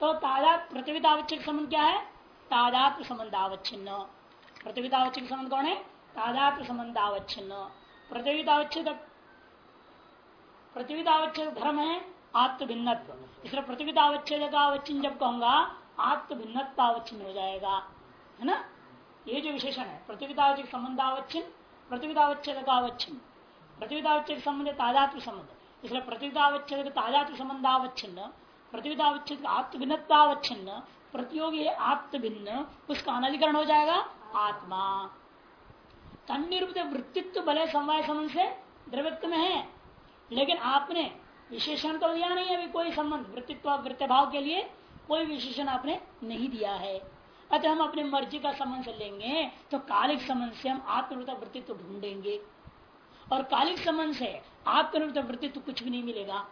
तो तादात प्रतिविधावच्छेद संबंध क्या है? तादात्म संबंधावच्छिन्न। प्रतिविधावच्छेद संबंध कौन है? तादात्म संबंधावच्छिन्न। प्रतिविधावच्छेद प्रतिविधावच्छेद धर्म है आत्म भिन्नत्व इसलिए प्रतिविधावच्छेद का अवच्छिन्न जब कहूँगा आत्म भिन्नत्व अवच्छिन्न हो जाएगा। है ना? ये जो विशेषण है प्रतिविधावच्छेद संबंधावच्छिन्न प्रतिविधावच्छेद का अवच्छिन्न। प्रतिविधावच्छेद संबंध तादात्म संबंध। इसलिए प्रतिविधावच्छेद तादात्म संबंधावच्छिन्न प्रतिविधावच्छेद, आत्मभिन्नतावच्छिन्न, प्रतियोगी आत्म भिन्न उसका अनधिकरण हो जाएगा आत्मा। तनिरूपित वृत्तित्व भले समवाय संबंध से द्रवित्व में है, लेकिन आपने विशेषण तो दिया नहीं अभी कोई संबंध, वृत्तित्व वृत्ति भाव के लिए कोई विशेषण आपने नहीं दिया है। अतः हम अपने मर्ज़ी का संबंध लेंगे तो कालिक संबंध से हम आत्मवृत वृत्तित्व ढूंढेंगे। और कालिक संबंध से आत्मवृत वृत्तित्व कुछ भी नहीं मिलेगा।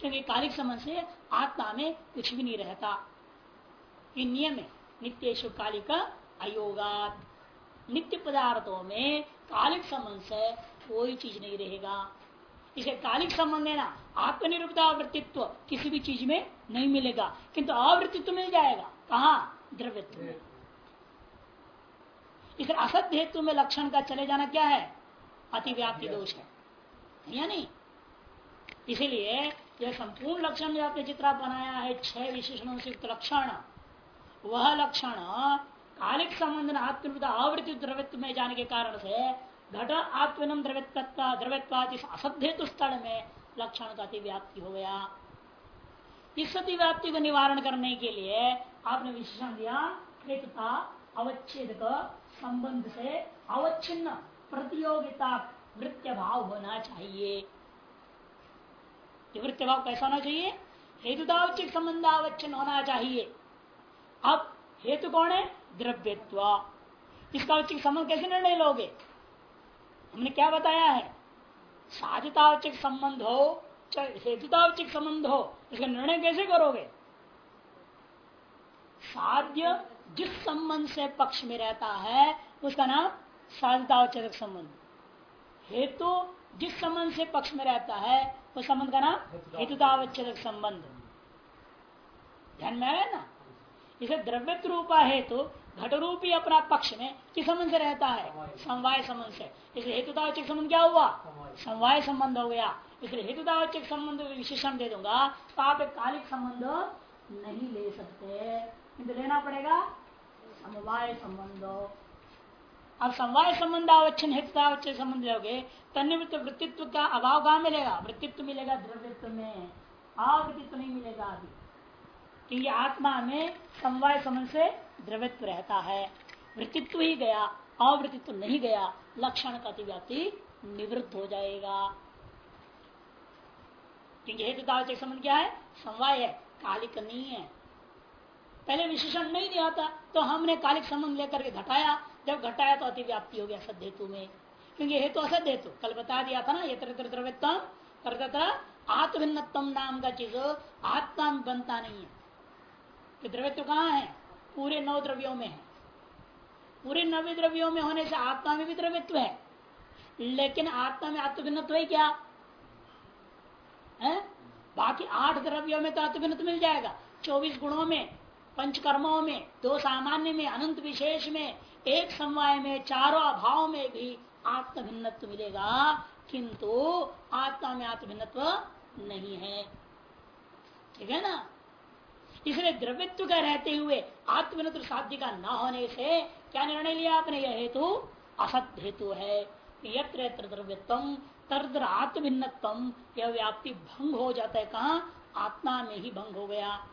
क्योंकि कालिक संबंध से आत्मा में कुछ भी नहीं रहता। ये नियम है नित्येशु कालिक अयोगात। नित्य पदार्थों में कालिक संबंध से कोई चीज़ नहीं रहेगा। इसे कालिक संबंध है ना आत्मनिर्भरता वृत्तित्व किसी भी चीज़ में नहीं मिलेगा, किंतु अवृत्तित्व मिल जाएगा। कहा? द्रव्यत्व में। इसे असत्य हेतु में लक्षण का चले जाना क्या है? अतिव्याप्ति दोष है। या नहीं? इसीलिए यह संपूर्ण लक्षण जो आपने चित्रा बनाया है, छह विशेषणों से युक्त लक्षण, वह लक्षण कालिक संबंध आत्मवृत आवृत्ति द्रव्यत्व में जाने के कारण से घट आत्मनम द्रव्यत्व द्रव्यत्वादि असभ्य स्थल में लक्षण का अतिव्याप्ति हो गया। इस अतिव्याप्ति को निवारण करने के लिए आपने विशेषण दिया हेतुता अवच्छेद संबंध से अवच्छिन्न, प्रतियोगिता वृत्य भाव होना चाहिए। वृत्य भाव कैसा होना चाहिए? हेतुतावचित संबंध अवच्छिन्न होना चाहिए। अब हेतु कौन है? द्रव्यत्व। इसका औचिक संबंध कैसे निर्णय लोगे? हमने क्या बताया है? साधितावचिक संबंध हो, चाहे हेतुतावचिक संबंध हो, इसका निर्णय कैसे करोगे? साध्य जिस संबंध से पक्ष में रहता है, उसका नाम साधितावचक संबंध। हेतु जिस संबंध से पक्ष में रहता है उस संबंध का नाम? हेतुतावच्छेदक संबंध। ध्यान में आया ना? इसे द्रव्य रूपा हेतु घट रूपी अपना पक्ष में किस संबंध से रहता है? समवाय संबंध से। इसलिए हेतुतावचक संबंध क्या हुआ? समवाय संबंध हो गया। इसलिए हेतुतावचक संबंध विशेषण दे दूँगा। तो आप एक कालिक संबंध नहीं ले सकते। किंतु लेना पड़ेगा। समवाय संबंध। अब समवाय संबंध आवच्छन हेतुतावच्छन संबंध लोगे तन्निवृत्त वृत्तित्व का अभाव कहाँ मिलेगा? वृत्तित्व मिलेगा द्रव्यत्व में। अवृत्तित्व नहीं मिलेगा अभी। क्योंकि आत्मा में समवाय संबंध से द्रव्यत्व रहता है। वृत्तित्व ही गया अवृत्तित्व नहीं गया, लक्षण का अतिव्याप्ति निवृत्त हो जाएगा। क्योंकि हेतुतावचक संबंध क्या है? समवाय है, कालिक नहीं है। पहले विशेषण नहीं दिया था तो हमने कालिक संबंध लेकर के घटाया जब घटाया तो अतिव्याप्ति हो गया सद हेतु में। क्योंकि हेतु असद हेतु कल बता दिया था ना, ये द्रव्यत्म तथा आत्मभिन्नतम नाम का चीज़, आत्मा में बनता नहीं है। द्रव्यत्व कहाँ है? पूरे नौ द्रव्यों में है। पूरे नवे द्रव्यों में होने से आत्मा में भी द्रव्यत्व है। लेकिन आत्मा में आत्मभिन्नत्व है क्या? है? बाकी आठ द्रव्यों में तो आत्मभिन्नत्व मिल जाएगा। चौबीस गुणों में पंचकर्मों में, दो सामान्य में, अनंत विशेष में एक समवाय में, चारों अभाव में भी आत्म भिन्नत्व मिलेगा, किंतु आत्मा में आत्म भिन्नत्व नहीं है। ठीक है ना? इसलिए द्रव्यत्व का रहते हुए आत्मनित्र साध्य का न होने से क्या निर्णय लिया आपने? यह हेतु असत हेतु है। यत्र यत्र द्रव्यत्म तर्द्र आत्मभिन्नत्म यह व्याप्ति भंग हो जाता है। कहा? आत्मा में ही भंग हो गया।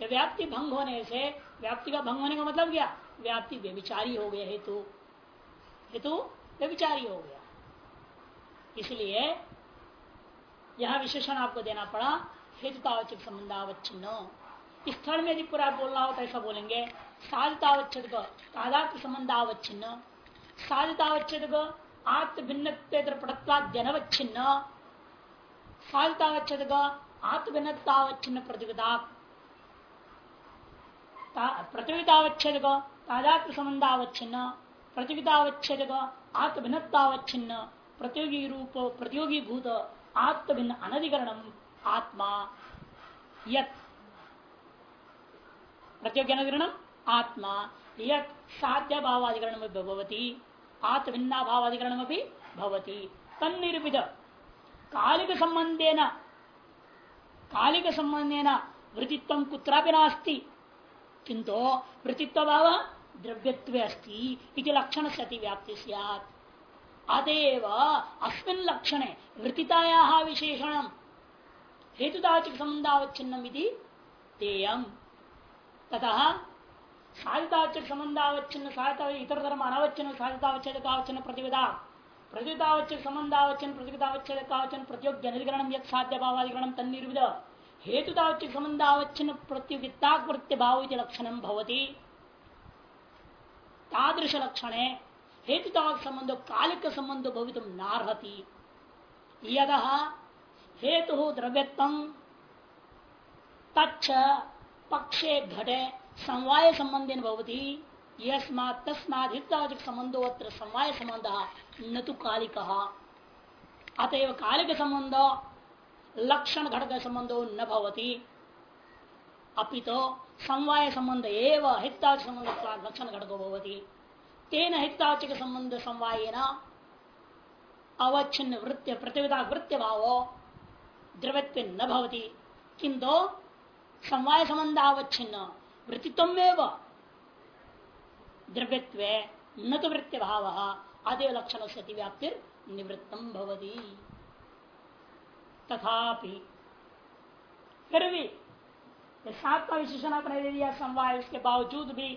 यह व्याप्ति भंग होने से, व्याप्ति का भंग होने का मतलब क्या? व्याप्ति व्यविचारी हो गया हेतु। हेतु व्यविचारी हो गया। इसलिए यह विशेषण आपको देना पड़ा हेतुतावचित संबंधावच्छिन्न। स्थल में यदि पूरा बोलना हो तो ऐसा बोलेंगे, साधितावच्छेद तादात्म संबंधावच्छिन्न। साधितावच्छेद आत्म भिन्न पटत्वाद्यनवच्छिन्न। साधितावच्छेद आत्म भिन्नतावच्छिन्न प्रतिविधा प्रतियोगितावच्छेद तादात्म संबंधावच्छिन्न प्रतियोगितावच्छेद आत्म भिन्नतावच्छिन्न प्रतियोगी रूप प्रतियोगी भूत आत्म भिन्न अनधिकरण आत्मा यत। प्रत्योज्ञान आत्मा, यत। साध्य भावाधिकरण में भवती आत्मभिन्ना भावाधिकरण में भवती। तन्निरूपित। कालिक संबंधे न कालिक संबंधे न वृत्तित्व कुत्रापि नास्ति। किंतु वृत्तित्व भाव द्रव्यत्व अस्ति लक्षण से अतिव्याप्ति सियात। अतएव अस्मिन लक्षणे वृत्तिताया विशेषण हेतुदाचिक संबंधावच्छिन्नम तेयम तथा साधितावच्छिन्न संबंधावच्छिन्न साधिता इतर धर्म अनावच्छिन्न साधितावच्छेद कावच्छिन्न प्रतिविधा। प्रतितावच्छेद संबंधावच्छिन्न प्रतिविधावच्छेद कावच्छिन्न प्रतियोग्य अधिकरण यद साध्य भावाधिकरण तन्निर्विध हेतुतावच्छिक संबंधावच्छिन्न प्रतियोगिताकृत्य भाव लक्षण भवती। तादृश लक्षण हेतुतावक संबंध, कालिक संबंध भवित नारहति। यद हेतु द्रव्यत्म तच्छ पक्षे घटे समवाय संबंधी भवती। यस्मात् तस्मादित संबंधो अत्र समवाय संबंध न तो कालिक। अतएव कालिक संबंध लक्षण घटक संबंधो न भवती। अभी तो समवाय संबंध एवं हिताच संबंध लक्षण घटको भवती। तेन हिताचिक संबंध समवाय अवच्छिन्न वृत्य प्रतिविधा वृत्य भाव द्रव्यत्व न भवती। किंतु समवाय संबंध अवच्छिन्न वृत्तित्व द्रव्यत्व न तो वृत्ति भाव आदि लक्षण से अतिव्याप्ति निवृत्तम भवती। तथापि फिर भी सात का विशेषण आपने दे दिया, समवाय। उसके बावजूद भी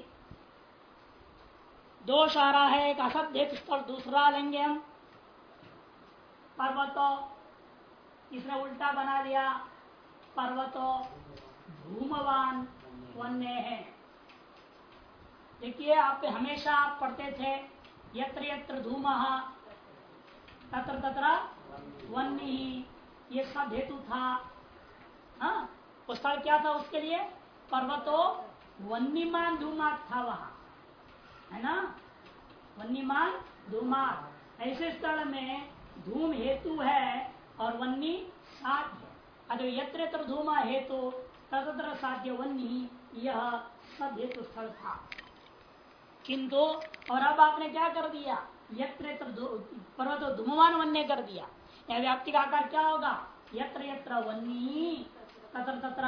दोष आ रहा है, एक असभ्य स्थल दूसरा लेंगे हम। पर्वतो, इसने उल्टा बना दिया पर्वतो, धूमवान वन्य है। देखिए, आप हमेशा आप पढ़ते थे, यत्र यत्र धूम, तत्र तत्र वन्य ही, ये सब हेतु था। हाँ? स्थल क्या था उसके लिए? पर्वतो वन्यमान धूमात था वहाँ। है ना? वन्यमान धूमात। ऐसे स्थल में धूम हेतु है और वन्नी साध्य अगर यत्र धूमा हेतु तत्र साध्य वन्नी यह सब हेतु स्थल था। किंतु, और अब आपने क्या कर दिया? यत्र पर्वत धूमवान वन्य कर दिया। यह व्याप्ति का आकार क्या होगा? यत्र यत्र वन्नी तत्र तत्र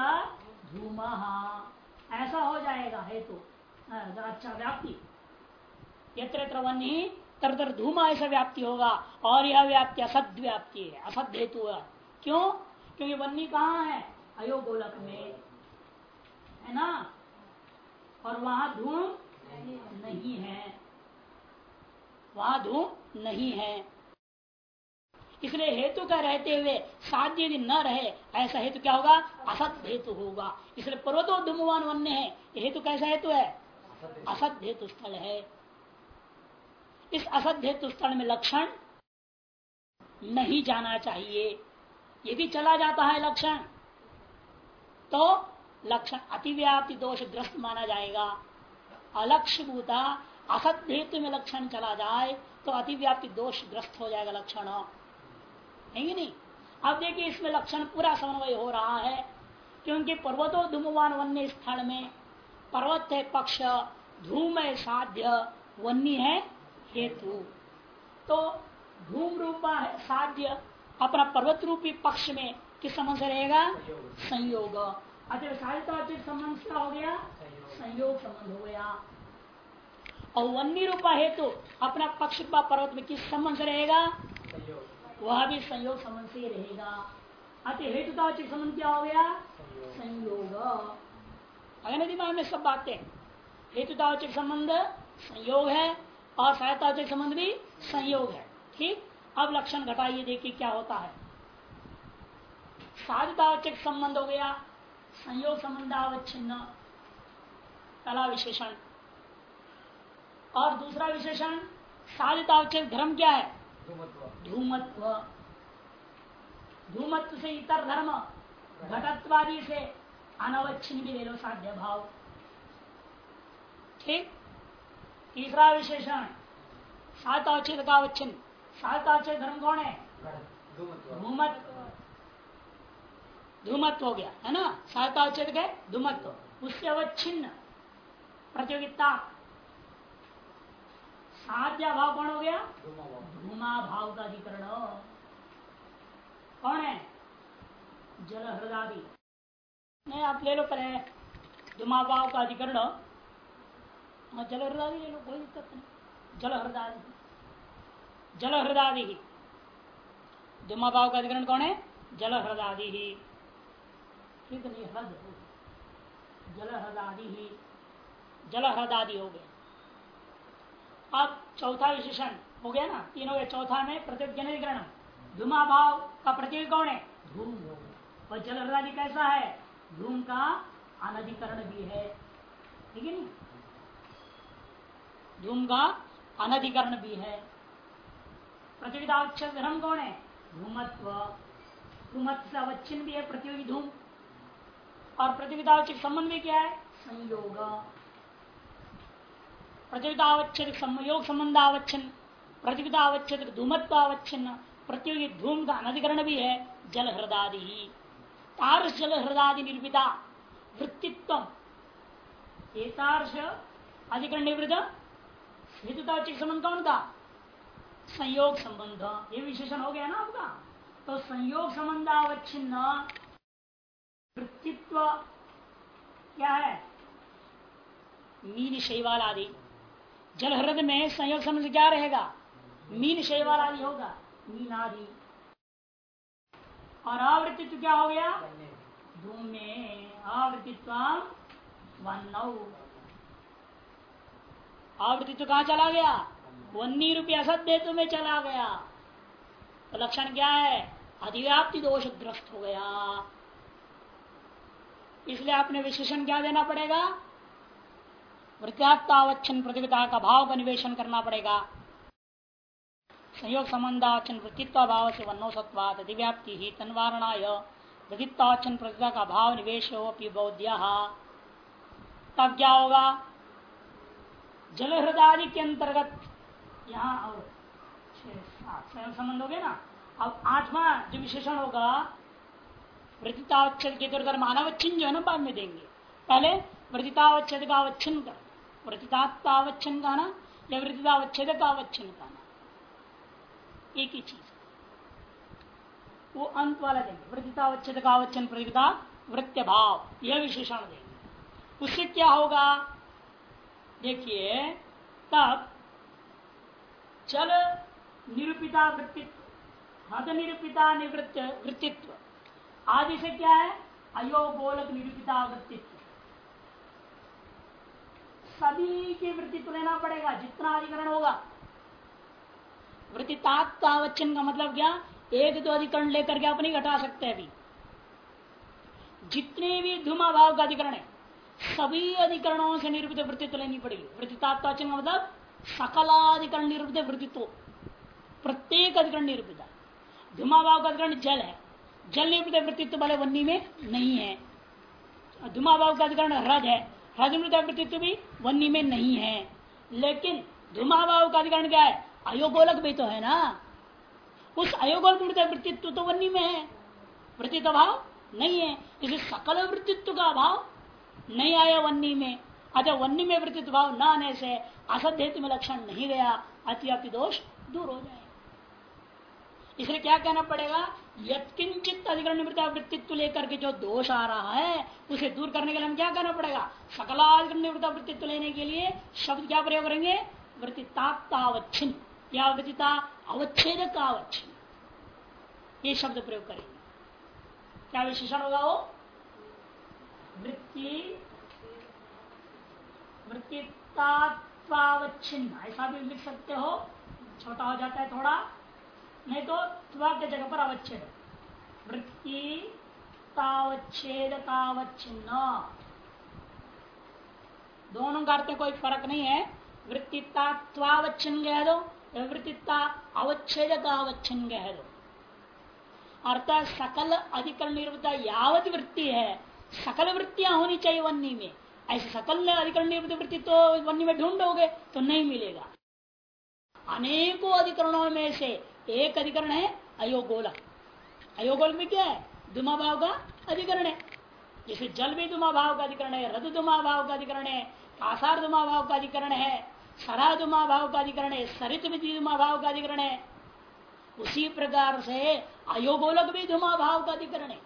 धूम। ऐसा हो जाएगा हेतु। अच्छा व्याप्ति। यत्र यत्र वन्नी तर तर धूम ऐसा व्याप्ति होगा, और यह व्याप्ति असद व्याप्ति है। असद हेतु है। क्यों? क्योंकि वन्नी कहाँ है? अयोगोलक में। है ना? और वहाँ धूम नहीं है। वहाँ धूम नहीं है। इसलिए हेतु का रहते हुए साध्य यदि न रहे, ऐसा हेतु क्या होगा? असत हेतु होगा। इसलिए पर्वतो धूमवान वन्य है। हेतु कैसा हेतु है? असत हेतु स्थल है। इस असत हेतु स्थल में लक्षण नहीं जाना चाहिए। यदि चला जाता है लक्षण। तो लक्षण अतिव्याप्ति दोष ग्रस्त माना जाएगा। अलक्ष्य भूता असत हेतु में लक्षण चला जाए तो अतिव्याप्ति दोष ग्रस्त हो जाएगा लक्षण। है नहीं। अब देखिए, इसमें लक्षण पूरा समन्वय हो रहा है, क्योंकि पर्वतो धूमवान वन्य स्थल में पर्वत है, पक्ष, धूम है, साध्य वन्य है, हेतु। तो धूम रूपा है, साध्य, अपना पर्वत रूपी पक्ष में किस संबंध से रहेगा? संयोग। अतः साहित्य संबंध क्या हो गया? संयोग संबंध हो गया। और वन्य रूपा हेतु अपना पक्ष पर्वत में किस संबंध रहेगा? वह भी संयोग संबंध से रहेगा। अति हेतुताचिक संबंध क्या हो गया? संयोग। अगर दिमाग में सब बातें हेतुताचिक संबंध संयोग है और सहायताचिक संबंध भी संयोग है। ठीक? अब लक्षण घटाइए देखिए क्या होता है। साधितावचक संबंध हो गया। संयोग संबंध संबंधावच्छिन्न। कला विशेषण। और दूसरा विशेषण साधितावचक धर्म क्या है? धूमत्व धूमत्व से इतर धर्म घटत्वादि से अनवच्छिन्न भी ले लो साध्य भाव ठीक तीसरा विशेषण सात अवच्छेद का अवच्छिन्न सात अवच्छेद धर्म कौन है धूमत्व धूमत्व हो गया है ना सात अवच्छेद के धूमत्व उससे अवच्छिन्न प्रतियोगिता साध्या भाव कौन हो गया? धूमा भाव का अधिकरण। कौन है? जल हृदादि नहीं आप ले लो पहले। धूमा भाव का अधिकरण। हाँ जल हृदादि ले लो, कोई दिक्कत नहीं। जल हृदादि जल हृदादि ही धूमा भाव का अधिकरण कौन है? जल ही ठीक नहीं, हृद जल हृदादि ही जल हृदादि हो गया। अब चौथा विशेषण हो गया ना तीन हो गया। चौथा में प्रत्येक जनधिकरण धूमा भाव का प्रत्येक कौन है? धूम और जल हृदादि कैसा है? धूम का अनधिकरण भी है। ठीक है नहीं धूम का अनधिकरण भी है। प्रतियोगिता धर्म कौन है? धूमत्व। धूमत्व से अवच्छिन्न भी है प्रतियोगी धूम। और प्रतियोगिता संबंध भी क्या है? संयोग। प्रतियोगितावच्छेद संयोग संबंध आवच्छन प्रतियोगितावच्छेद धूमत्व आवच्छिन्न प्रतियोगी धूम का अनधिकरण भी है जल हृदादि तारस जल हृदादि निर्मिता वृत्तित्व अधिकरण निवृत्त हेतुतावच्छेद संबंध कौन था? संयोग संबंध। ये विशेषण हो गया ना आपका? तो संयोग संबंध अवच्छिन्न वृत्तित्व क्या है? मीन शैवाल आदि जल हृदय में संयोग संबंध क्या रहेगा? मीन शैवाल आदि होगा मीन आदि और आवृत्तित्व क्या हो गया? धूम में आवृत्तित्व कहा चला गया? वन्नी रुपया असत्य में चला गया। तो लक्षण क्या है? अधिव्याप्ति दोष ग्रस्त हो गया। इसलिए आपने विशेषण क्या देना पड़ेगा? वृत्तावच्छन प्रतियोगिता का भाव का निवेशन करना पड़ेगा? संयोग संबंधावचन वृत्तित्व भाव से वनो सत्वाद अधिव्याप्ति ही तनवारणा वृत्तित्वावचन प्रतियोगिता का भाव निवेश बौद्ध तब क्या होगा? जल हृदय के अंतर्गत यहाँ और छह, सात संयोग संबंध हो गया ना? अब आठवां जो विशेषण होगा वृत्तितावच्छेद के द्वारा मानवच्छिन्न जो है ना बाद में देंगे। पहले वृत्तितावच्छेद का अवच्छिन्न कर। वृतितात्तावच्छन का ना या वृतितावच्छेद का अवच्छन का ना एक ही चीज़। वो अंत वाला देंगे। वृतितावच्छेद का अवच्छन प्रतिता वृत्य भाव यह विशेषण देंगे। उससे क्या होगा? देखिए, तब चल निरूपिता वृत्तित्व, हद निरूपिता निवृत्त, वृत्तित्व। आदि से क्या है? अयो अयोगोलक निरूपिता वृत्तित्व। सभी की वृत्ति तो लेना पड़ेगा, जितना अधिकरण होगा। वृत्ति तात्तावचन का मतलब क्या? एक दो अधिकरण लेकर के आप नहीं घटा सकते अभी। जितने भी धुमा भाव का अधिकरण है, सभी अधिकरणों से निरूपित वृत्तित्व लेनी पड़ेगी। वृत्ति तात्तावचन का मतलब सकलाधिकरण निरूपित वृत्तित्व। प्रत्येक अधिकरण निरूपित धुमा भाव का अधिकरण जल है। जल निरूपित वृत्तित्व वाले वन्नी में नहीं है। धुमा भाव का अधिकरण रज है। वृत्तित्व भी वन्य में नहीं है। लेकिन धुमाभाव का अधिकरण क्या है? अयोगोलक भी तो है ना? उस अयोगोलक वृत्तित्व तो वन्य में है। वृत्तित्व भाव नहीं है। इसे सकल वृत्तित्व का अभाव नहीं आया वन्नी में। अच्छा वन्नी में वृत्तित्व भाव न आने से असध्य में लक्षण नहीं गया। अति दोष दूर हो जाए इसलिए क्या कहना पड़ेगा? यत्किंचित अधिकरण निवृत्ता वृत्तित्व लेकर के जो दोष आ रहा है, उसे दूर करने के लिए हम क्या करना पड़ेगा? सकलाधिकरण निवृत्ता वृत्तित्व लेने के लिए शब्द क्या प्रयोग करेंगे? वृत्तितावच्छिन्न या वृत्तिता अवच्छेद का अवच्छिन्न ये शब्द प्रयोग करेंगे। क्या विशेषण होगा वो? वृत्ति वृत्तितावच्छिन्न ऐसा भी लिख सकते हो। छोटा हो जाता है थोड़ा। नहीं तो के जगह पर अवच्छेद। वृत्ति तावच्छेद तावच्छिन्न। दोनों का अर्थ कोई फ़र्क नहीं है। वृत्तिता त्वावच्छिन्न कह दो वृत्तिता अवच्छेद अवच्छिन्न कह दो। अर्थात सकल अधिकरण निर्वृत्ता यावत वृत्ति है। सकल वृत्तियाँ होनी चाहिए वन्नी में। ऐसे सकल अधिकरण निर्वृत्त वृत्ति तो वन्नी में ढूंढोगे तो नहीं मिलेगा। अनेकों अधिकरणों में से एक अधिकरण है अयोगोलक अयोगोलक में क्या है? दुमा भाव का अधिकरण है। जैसे जल भी दुमा भाव का अधिकरण है रद दुमा भाव का अधिकरण है, आसार दुमा भाव का अधिकरण है, सरा दुमा भाव का अधिकरण है, सरित भी दुमा भाव का अधिकरण है। उसी प्रकार से अयोगोलक भी धुमा भाव का अधिकरण है।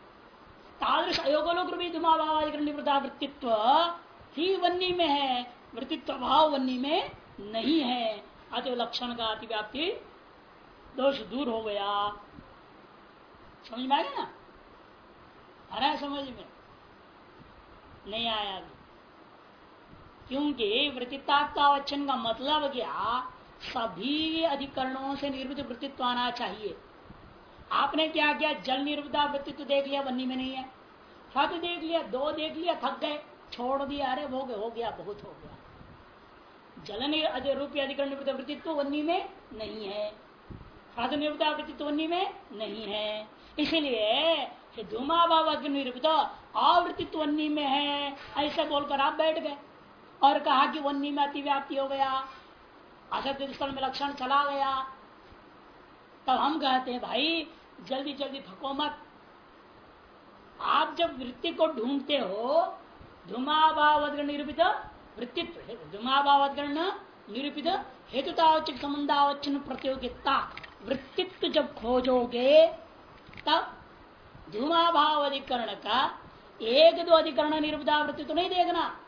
तादृश अयोगोलक भी धुमा भाव अधिकरण वृत्तित्व ही वन्नी में है। वृत्तित्व भाव वन्नी में नहीं है। अतः लक्षण का अतिव्याप्ति दोष दूर हो गया। समझ में आ गया ना? है समझ में? नहीं आया अभी। क्योंकि वृत्तितावच्छन का मतलब क्या? सभी अधिकरणों से निर्मित वृत्तित्व आना चाहिए। आपने क्या किया? जल निर्वृता वृत्तित्व देख लिया, बन्नी में नहीं है। हद देख लिया, दो देख लिया, थक गए, छोड़ दिया। अरे, हो गया हो गया, बहुत हो गया। जल रूपी अधिकरण वृत्तित्व वन्नी में नहीं है। हद निवृत्ता वृत्तित्व वन्नी में नहीं है। इसीलिए धूमा भाव निरूपित आवृत्तित्व में है, ऐसे बोलकर आप बैठ गए और कहा कि वन्नी में अतिव्याप्ति हो गया असत्य स्थल में लक्षण चला गया। तब हम कहते हैं, भाई, जल्दी जल्दी थको मत। आप जब वृत्ति को ढूंढते हो धुमाभावग्रहण निरूपित वृत्तित्व धुमाभावग्रहण निरूपित हेतुतावचिक संबंधावचन प्रतियोगिता। वृत्तित्व जब खोजोगे, तब धूमाभाव अधिकरण का एक दो अधिकरण निरूपिता वृत्तित्व नहीं देखना।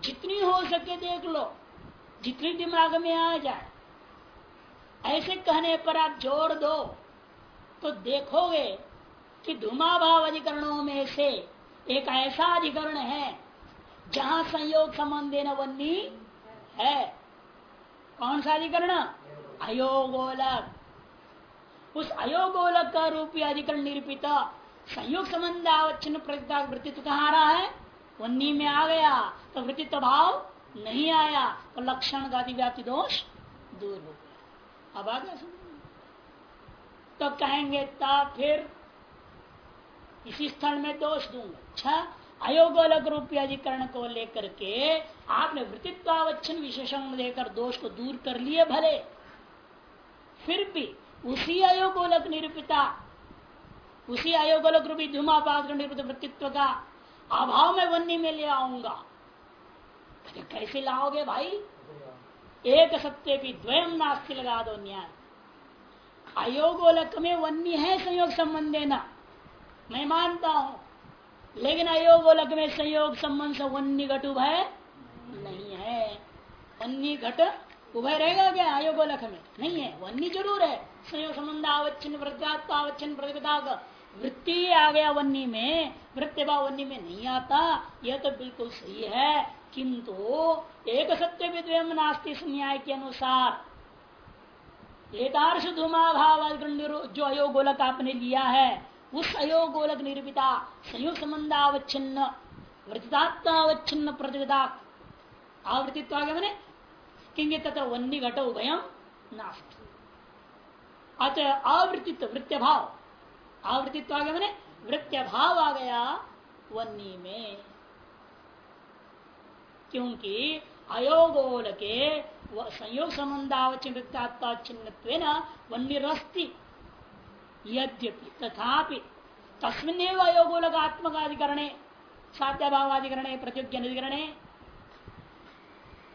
जितनी हो सके देख लो, जितनी दिमाग में आ जाए। ऐसे कहने पर आप जोड़ दो तो देखोगे कि धुमाभाव अधिकरणों में से एक ऐसा अधिकरण है, जहाँ संयोग संबंध वन्नी है। कौन सा अधिकरण? अयोगोलक उस अयोगोलक का रूपी अधिकरण निरूपित। संयोग संबंध आवच्छिन्न प्रतिता वृत्तित्व कहा आ रहा है? वन्नी में आ गया। तो वृत्तित्व भाव नहीं आया। तो लक्षण का अधिव्याप्ति दोष दूर हो गया। अब आ गया तो कहेंगे तब फिर इसी स्थल में दोष दूँगा। अच्छा अयोगोलक रूपी अधिकरण को लेकर के आपने वृत्तित्वावच्छन विशेषण लेकर दोष को दूर कर लिए भले। फिर भी उसी अयोगोलक निरूपिता, उसी अयोगोलक रूपी धूमापात निरूपित वृत्तित्व का अभाव में वन्नी में ले आऊँगा। कैसे लाओगे भाई? एक सत्य भी द्वयम नास्ती लगा दो न्याय। अयोगोलक में वन्य है संयोग संबंध देना मैं मानता हूँ, लेकिन अयोगोलक में संयोग संबंध से वन्य घट उभय नहीं है। वन्य घट उभय रहेगा क्या अयोगोलक में। नहीं है वन्य ज़रूर है। संयोग संबंध आवच्छन प्रत्यात्वावच्छन प्रतिपदा वृत्ति आ गया वन्नी में, वृत्ति भाव वन्नी में नहीं आता। यह तो बिल्कुल सही है। किंतु एक सत्य विद्वयम नास्ती न्याय के अनुसार। एकार्श धूमा भाव जो अयोगोलक आपने लिया है, उस अयोगोलक निर्मिता संयुक्त संबंधावच्छिन्न वृत्तात्मावच्छिन्न प्रतिगता आवृत्तित्व आगे मैंने किंग तथा वन्य घट उभयम नास्त। अतः आवृत्तित्व वृत्य भाव आवृत्तित्व आगे मैंने वृत्य भाव आ गया वन्नी में। क्योंकि अयोगोल के संयोग संबंधावचिन्नता चिन्ह वन्यरस्ती यद्यपि तथापि तस्मिन अयोगोलक आत्मकाधिकरणे साध्याभावाधिकरणे प्रतिज्ञाधिकरणे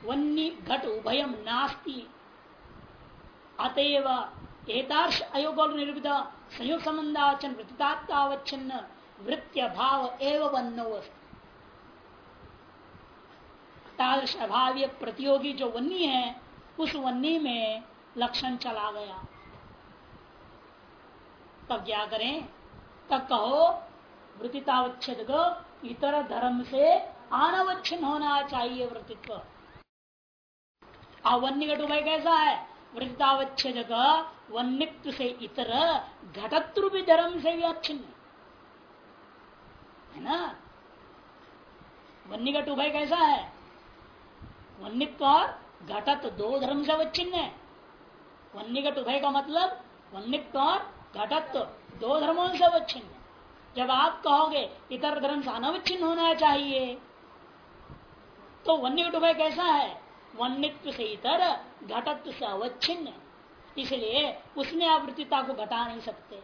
वन्य घट उभयम नास्ति। अतएव एतार्श अयोगोल निरूपित संयोग संबंधावचन वृत्तात्तावच्छिन्न वृत्य भाव एवं वन्नो तादृश अभाव्य प्रतियोगी जो वन्नी है, उस वन्नी में लक्षण चला गया। तब क्या करें? तब कहो वृत्तितावच्छेद को इतर धर्म से अनवच्छिन्न होना चाहिए वृत्तित्व। अवन्य घट कैसा है? वृत्तावच्छेद का वन्यत्व से इतर घटत्व भी धर्म से भी अच्छिन्न है ना? वन्य घट उभय कैसा है? वन्यत्व और घटत दो धर्म से अवच्छिन्न है। वन्य घट उभय का मतलब वन्यत्व और घटत्व दो धर्मों से अवच्छिन्न जब आप कहोगे इतर धर्म से अनवच्छिन्न होना चाहिए तो वन्य उभय कैसा है? वन्यत्व से इतर घटत्व से अवच्छिन्न इसलिए उसमें आवृत्तिता को घटा नहीं सकते।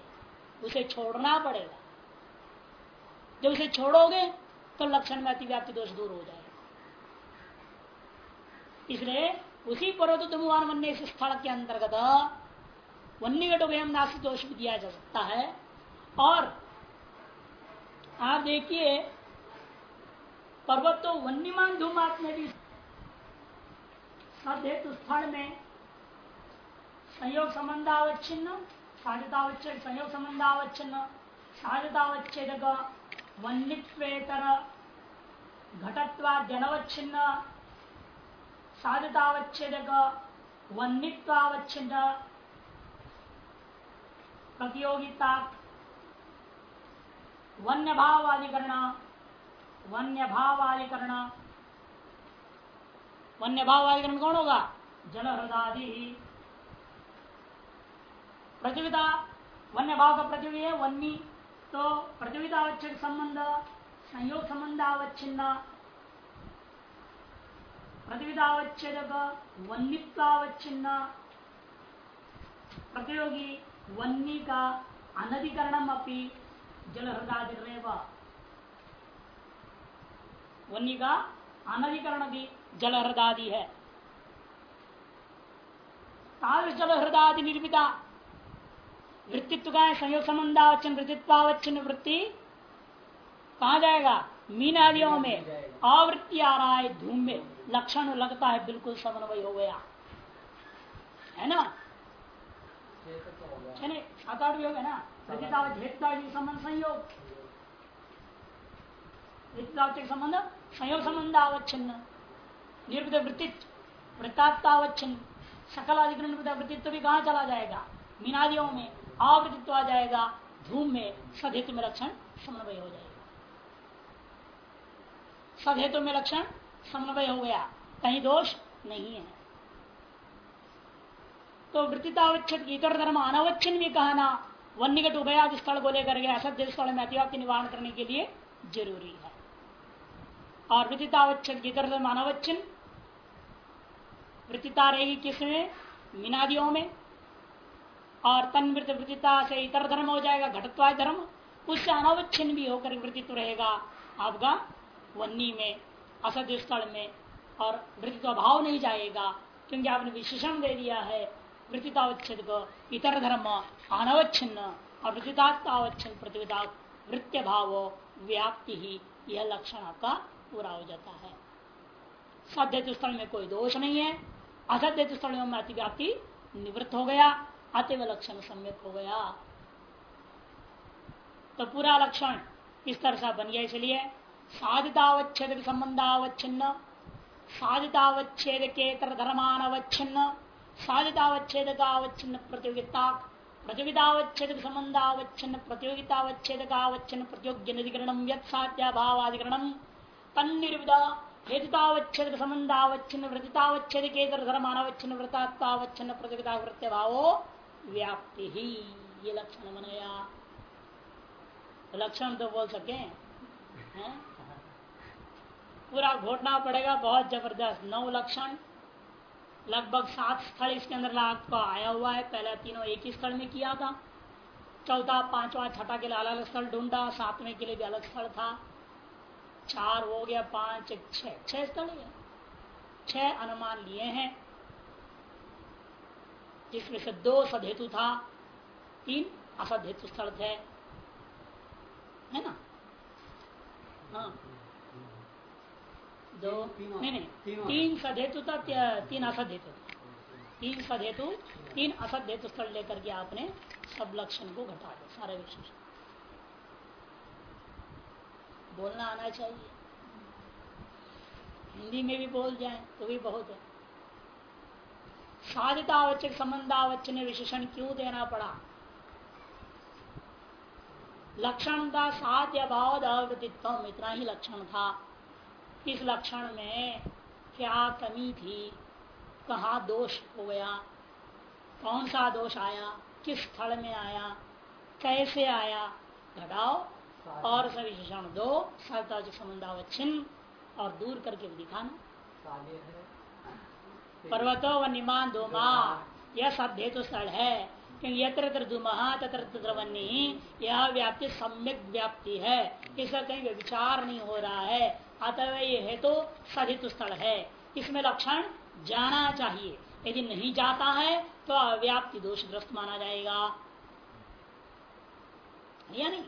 उसे छोड़ना पड़ेगा। जब उसे छोड़ोगे तो लक्षण में अतिव्याप्ति दोष दूर हो जाएगा। इसलिए उसी पर्वत धुमान वन्य स्थल के अंतर्गत वन्यगट वयम नाश दोष भी दिया जा सकता है। और आप देखिए, पर्वत तो वन्यमान धूमात में भी सदहेतु स्थल में संयोग संबंधावच्छिन्न साधतावच्छेद संयोग संबंधावच्छिन्न साधतावच्छेद वन्यत्वेतर घटत्वा जनवच्छिन्न साधतावच्छेद वन्यत्वावच्छिन्न प्रतियोगिता वन्य भावाधिकरण वन्य भावाधिकरण वन्य भावाधिकरण कौन होगा? जल हृदादि प्रतियोगिता वन्य भाव का प्रतियोगी है, वन्नी। तो प्रतियोगिता आवश्यक संबंध, संयोग संबंध आवच्छिन्न। प्रतियोगितावच्छेद वन्यत्वावच्छिन्न प्रतियोगी वन्नी का अनधिकरण अपनी जल हृदय वन्नी का अनधिकरण भी जल हृदादि है। जल हृदय निर्मिता वृत्तित्व का संयोग संबंधावचन वृत्तित्वावचन वृत्ति कहा जाएगा? मीन आदियों में। आवृत्ति आ रहा है धूम में। लक्षण लगता है बिल्कुल समन्वय हो गया। है ना? सात आठ भी हो गया ना? संबंध संयोग संबंध संयोग। संबंध आवच्छिन्न निर्मित वृत्तित्व वृत्तावच्छिन्न सकल अधिग्रहण वृत्तित्व भी कहा चला जाएगा? मीनादियों में आवृत्तित्व आ जाएगा धूम में सदहेतु में लक्षण समन्वय हो जाएगा। सदहेतु में लक्षण समन्वय हो गया, कहीं दोष नहीं है। तो वृत्तितावच्छेद इतर धर्म अनावच्छिन्न भी कहना वन्यगट उभयाद स्थल को लेकर के असत्य स्थल में अतिव्याप्ति निवारण करने के लिए ज़रूरी है। और वृत्तितावच्छेद इतर धर्म अनावच्छिन्न वृत्तिता रहेगी किसमें? मीनादियों में। और तन्वृत वृत्तिता से इतर धर्म हो जाएगा, घटत्वाय धर्म। उससे अनावच्छिन्न भी होकर वृत्तित्व रहेगा आपका वन्नी में असत्य स्थल में। और वृत्तित्व भाव नहीं जाएगा, क्योंकि आपने विशेषण दे दिया है वृत्तितावच्छेद को। इतर धर्म अनवच्छिन्न और वृत्तितावच्छिन्न प्रतियोगिता वृत्य भाव व्याप्ति ही, यह लक्षण आपका पूरा हो जाता है। सद्य स्थल में कोई दोष नहीं है। असद्य स्थल में अतिव्याप्ति निवृत्त हो गया अतव लक्षण सम्यक हो गया। तो पूरा लक्षण इस तरह से बन गया इसलिए साधितावच्छेद संबंधावच्छिन्न, साधितावच्छेद के धर्मानवच्छिन्न, साधितावच्छेद का अवच्छिन्न प्रतियोगिता, प्रतियोगितावच्छेद संबंधावच्छिन्न, प्रतियोगितावच्छेद का अवच्छिन्न प्रतियोग्य निधिकरण, यत्साध्याभावाधिकरण तन्निर्विदा हेतुतावच्छेद संबंधावच्छिन्न वृत्तावच्छेद के धर्मानवच्छिन्न वृत्तावच्छिन्न प्रतियोगिता वृत्य भावो व्याप्ति ही ये लक्षण बनाया लक्षण तो बोल सके पूरा घोटना पड़ेगा, बहुत ज़बरदस्त। नौ लक्षण, लगभग सात स्थल इसके अंदर आपको आया हुआ है। पहला तीनों एक ही स्थल में किया था। चौथा, पांचवा, छठा के लिए अलग स्थल ढूंढा। सातवें के लिए भी अलग स्थल था। चार हो गया पाँच छह। छह स्थल छह अनुमान लिए हैं। जिसमें से दो सदहेतु था तीन असदहेतु स्थल थे। है ना? हाँ। दो नहीं नहीं। तीन सदहेतु था तीन असदहेतु तीन सदहेतु तीन असदहेतु स्थल लेकर के आपने सब लक्षण को घटा दिया सारे विशेष। बोलना आना चाहिए। हिंदी में भी बोल जाए तो भी बहुत है। साधितावचक संबंधावचन विशेषण क्यों देना पड़ा? लक्षण का साध्य भाव अवृतित्व इतना ही लक्षण था। इस लक्षण में क्या कमी थी? कहा दोष हो गया? कौन सा दोष आया? किस स्थल में आया? कैसे आया? घटाओ। और सब विशेषण दो साधितावचक संबंधावच्छिन्न और दूर करके दिखाना। पर्वतो व निमान दो यह सब हेतु स्थल है। क्योंकि यत्र तत्र धूमहा तत्र तत्र वन्नी यह व्याप्ति सम्यक व्याप्ति है। इसका कहीं विचार नहीं हो रहा है। अतः ये हेतु तो सधित स्थल है। इसमें लक्षण जाना चाहिए। यदि नहीं जाता है तो अव्याप्ति दोषग्रस्त माना जाएगा। या नहीं?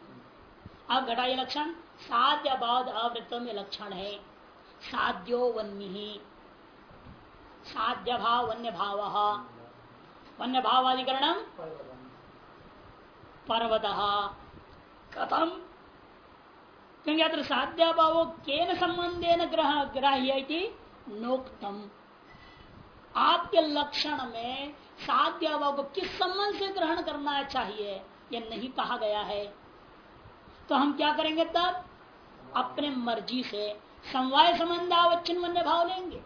घटा ये लक्षण साध्य बाध अवृत्त में लक्षण है। साध्यो वन्य साध्य भाव वन्य भाव वन्य भावाधिकरण पर्वत। कथम क्योंकि अत्र साध्या भाव केन संबंधे ग्रह, ग्राह्य नोक्तम। आपके लक्षण में साध्य भाव को किस संबंध से ग्रहण करना चाहिए, यह नहीं कहा गया है। तो हम क्या करेंगे तब? अपने मर्ज़ी से समवाय संबंध संबंधावच्छिन्न वन्य भाव लेंगे।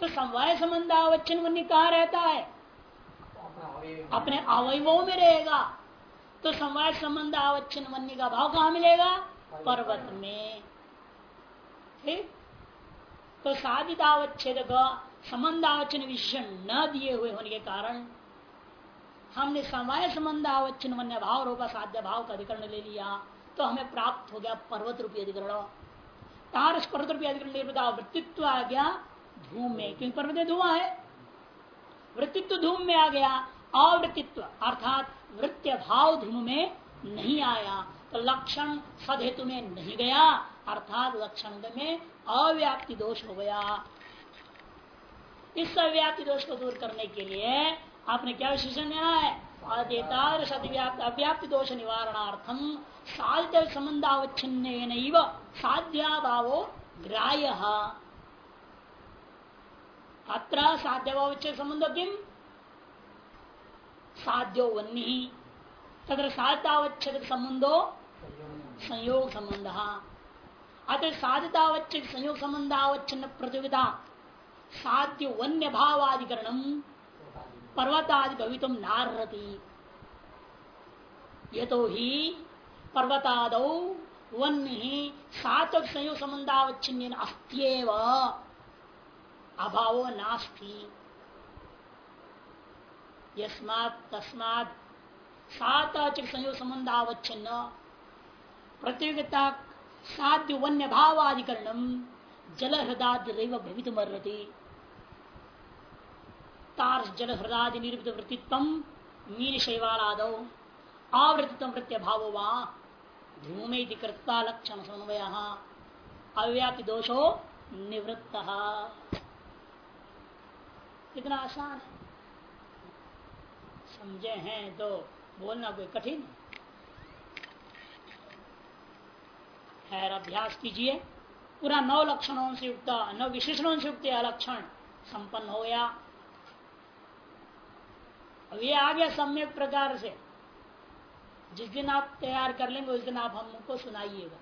तो समवाय संबंधावच्छिन्न वन्य कहा रहता है? अपने अवयवों में रहेगा। तो समवाय संबंध आवच्छिन्न वन्य का भाव कहा मिलेगा? पर्वत में। ठीक? तो साधित आवच्छेद का संबंध आवच्छिन्न विशेषण न दिए हुए होने के कारण हमने समय संबंध आवच्छिन्न वन्य भाव रूपा साध्य भाव का अधिकरण ले लिया तो हमें प्राप्त हो गया पर्वत रूपी अधिकरण। तारस पर्वत रूपी अधिकरण वृत्तित्व आ गया धूम में, क्योंकि पर्वत धुआँ है। वृत्तित्व धूम में आ गया अवृत्तित्व अर्थात वृत्य भाव धूम में नहीं आया तो लक्षण सदहेतु में नहीं गया, अर्थात लक्षण में अव्याप्ति दोष हो गया। इस अव्याप्ति दोष को दूर करने के लिए आपने क्या विशेषण यहाँ है? अव्याप्ति दोष निवारणार्थम साध्य संबंधावच्छिन्न साध्या भावो ग्राह्य। अत्र साध्यभावच्छेद संबंध किम? साध्यो वन्य तथा साध्यावच्छेद संबंधो संयोग संबंध। अतः साध्यतावच्छेद संयोग संबंधावच्छिन्न प्रतियोगिता साध्य वन्य भावाधिकरण पर्वतादि भवित नारती ये तो ही पर्वताद वन्य ही सात्विक संयोग संबंधावच्छिन्न अस्त्यव। अभाव नास्ति। यस्मात् तस्मात् सात्विक संयोग संबंधावच्छिन्न प्रतियोगिता साध्य वन्य भावाधिकरण जल हृदय भवित मर्रती तार जल हृदय निर्मित वृत्तित्व मीन शैवालाद आवृत्तित्व वृत्य भाव धूमे कृत्वा लक्षण समन्वय अव्यापी दोषो निवृत्त। कितना आसान है। समझे हैं तो बोलना कोई कठिन। है अभ्यास कीजिए। पूरा नौ लक्षणों से युक्त, नौ विशेषणों से युक्त लक्षण संपन्न हो गया। अब ये आ गया सम्यक प्रकार से। जिस दिन आप तैयार कर लेंगे, उस दिन आप हमको सुनाइएगा।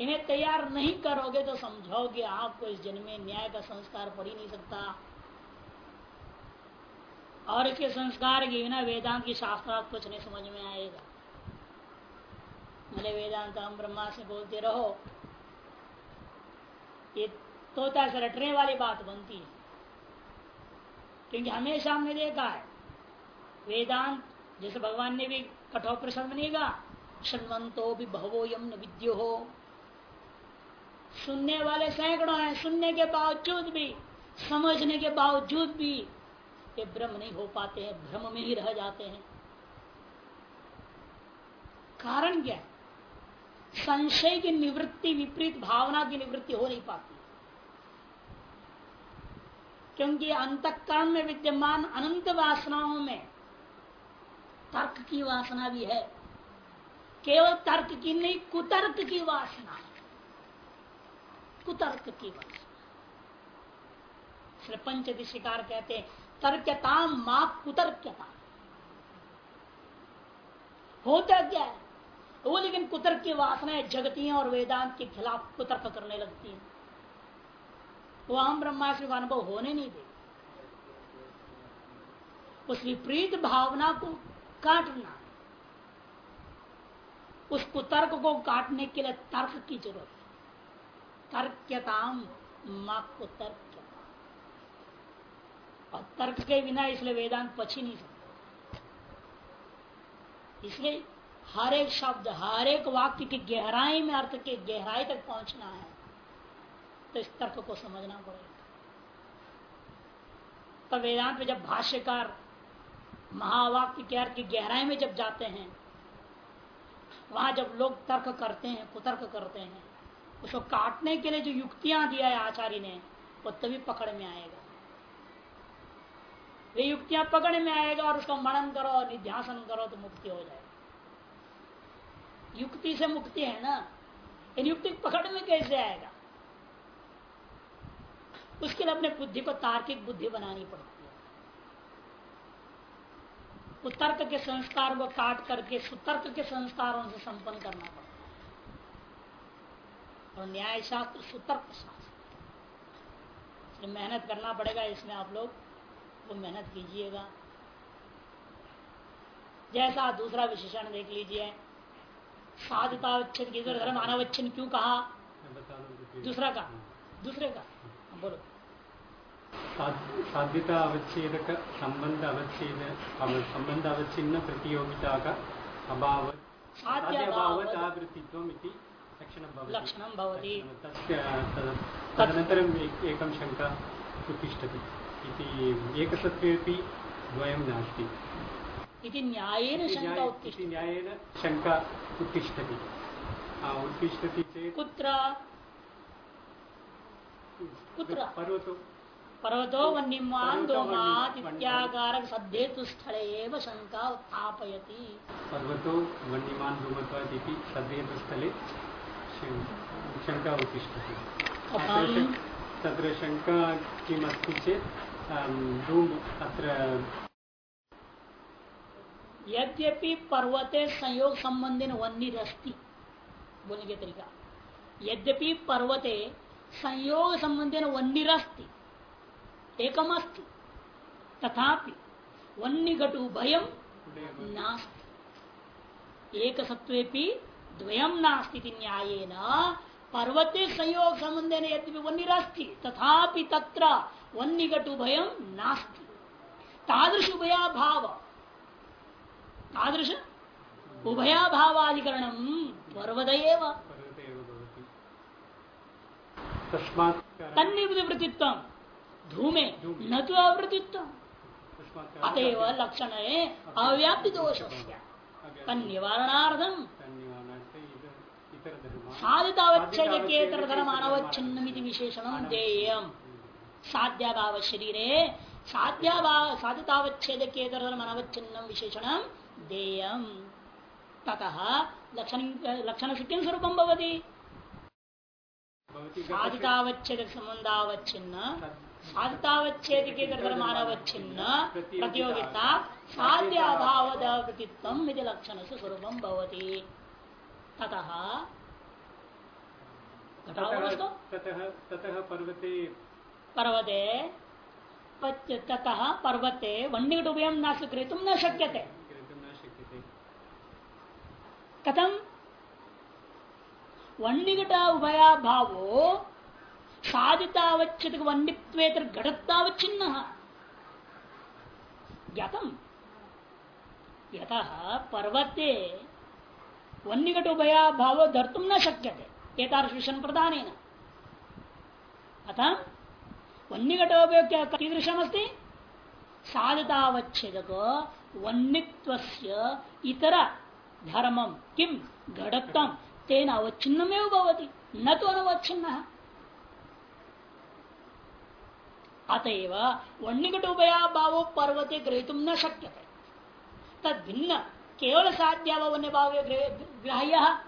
इन्हें तैयार नहीं करोगे तो समझोगे आपको इस जन्म में न्याय का संस्कार पड़ ही नहीं सकता। और इसके संस्कार के बिना वेदांत की शास्त्र कुछ नहीं समझ में आएगा। भले वेदांत हम ब्रह्मा से बोलते रहो, ये तोता से रटने वाली बात बनती है। क्योंकि हमेशा हमने देखा है। वेदांत, जैसे भगवान ने भी कठोर प्रश्न बनेगा शनवंतो भी भवो यम विद्यो हो सुनने वाले सैकड़ों हैं, सुनने के बावजूद भी, समझने के बावजूद भी, ये ब्रह्म नहीं हो पाते हैं, भ्रम में ही रह जाते हैं। कारण क्या संशय की निवृत्ति, विपरीत भावना की निवृत्ति हो नहीं पाती। क्योंकि अंतकरण में विद्यमान अनंत वासनाओं में तर्क की वासना भी है। केवल तर्क की नहीं, कुतर्क की वासना कुतर्क की वासना। पंचदि शिकार कहते हैं, तर्कताम माँ कुतर्क्यता होता क्या है? वो लेकिन कुतर्क की वासनाएँ जगती और वेदांत के खिलाफ कुतर्क करने लगती है। वो हम ब्रह्मास्म का अनुभव होने नहीं दे। उस विपरीत भावना को काटना उस कुतर्क को काटने के लिए तर्क की ज़रूरत है। तर्क्यताम माँ और तर्क के बिना इसलिए वेदांत पच ही नहीं सकता। इसलिए हर एक शब्द, हर एक वाक्य की गहराई में अर्थ के गहराई तक पहुँचना है। तो इस तर्क को समझना पड़ेगा। तो वेदांत में जब भाष्यकार महावाक्य के अर्थ की गहराई में जब जाते हैं, वहाँ जब लोग तर्क करते हैं, कुतर्क करते हैं, उसको काटने के लिए जो युक्तियाँ दिया है आचार्य ने, वो तभी पकड़ में आएगा। वे युक्तियाँ पकड़ में आएगा और उसका मनन करो और निध्यासन करो तो मुक्ति हो जाएगी। युक्ति से मुक्ति है ना? इन युक्ति पकड़ में कैसे आएगा? उसके लिए अपने बुद्धि को तार्किक बुद्धि बनानी पड़ती है। उतर्क के संस्कार को काट करके सुतर्क के संस्कारों से संपन्न करना पड़ता है। और न्याय शास्त्र सुतर्क शास्त्र। मेहनत करना पड़ेगा इसमें आप लोग वो मेहनत कीजिएगा। जैसा दूसरा विशेषण देख लीजिए। की धर्म अनावच्छन क्यों कहा? दूसरा का दूसरे का बोलो साध्यता अवच्छेदक संबंध अवच्छेद संबंध अवच्छिन्न प्रतियोगिता का अभाव साध्याभावतावृत्तित्वम् इति लक्षणं भवति तदनन्तरम् एकं शङ्का उत्तिष्ठति इति एकसत्त्वेपि द्वयं नास्ति इति न्यायेन शङ्का उत्तिष्ठति न्यायेन शङ्का उत्तिष्ठति उत्तिष्ठति चेत् कुत्र कुत्र? पर्वतो पर्वतो वन्यमान दोमात इत्याकार सद्धेतु स्थले एव शङ्का उत्थापयति। पर्वतो वन्यमान दोमत्वात् इति सद्धेतु स्थले शङ्का उत्तिष्ठति। तत्र शङ्का किमस्ति चेत् धूम अत्र यद्यपि पर्वते संयोग संबंधी वन्य रस्ती बोलने के तरीका। यद्यपि पर्वते संयोग संबंधी वन्यरस्ति एकम अस्ति तथापि वन्य भयम एक नास्ति न्यायेन पर्वते संयोग संबंधेन यद्यपि वन्यरस्ति तथापि तत्र वन्य घटु भयम नास्ति। उभया भाव तादृश उभया पर्वत तन्निवृत्तित्व। धूमे न तो अवृत्तित्व अतएव लक्षण अव्याप्ति दोष तन्निवारणार्थम। साधितावच्छेदकेतर धर्म अनवच्छिन्न विशेषण देयम। साध्याभाव शरीरे साध्याभाव साधितावच्छेदकेतर धर्म अनवच्छिन्न विशेषण देयम। ततः लक्षण लक्षण से किम स्वरूपम भवती। साधितावच्छेद संबंधावच्छिन्न साधितावच्छेद के धर्मानवच्छिन्न प्रतियोगिता साध्य यदि लक्षण से स्वरूपम भवती ततः ततः पर्वते पर्वते ततः पर्वते वन्यडुभयम न स्वीकृत न शक्यते। कथम? वन्यघट उभया भावो साधितावच्छित वन्यत्वेतर घटतावच्छिन्न ज्ञातम? यतः पर्वते वन्यघट उभया भावो धर्तुम न शक्यते। एतादृशन प्रदान अतः वन्यघटोभय क्या कीदृशम अस्ति साधतावच्छेदक वन्यत्व इतर धर्मम किम घटत्म तेन अवच्छिन्न में भवती, न तो अनवच्छिन्न। अतएव वन्यकट उभया भावो पर्वते ग्रहितुम न शक्य तद भिन्न केवल साध्यावन्य भाव ग्राह्य।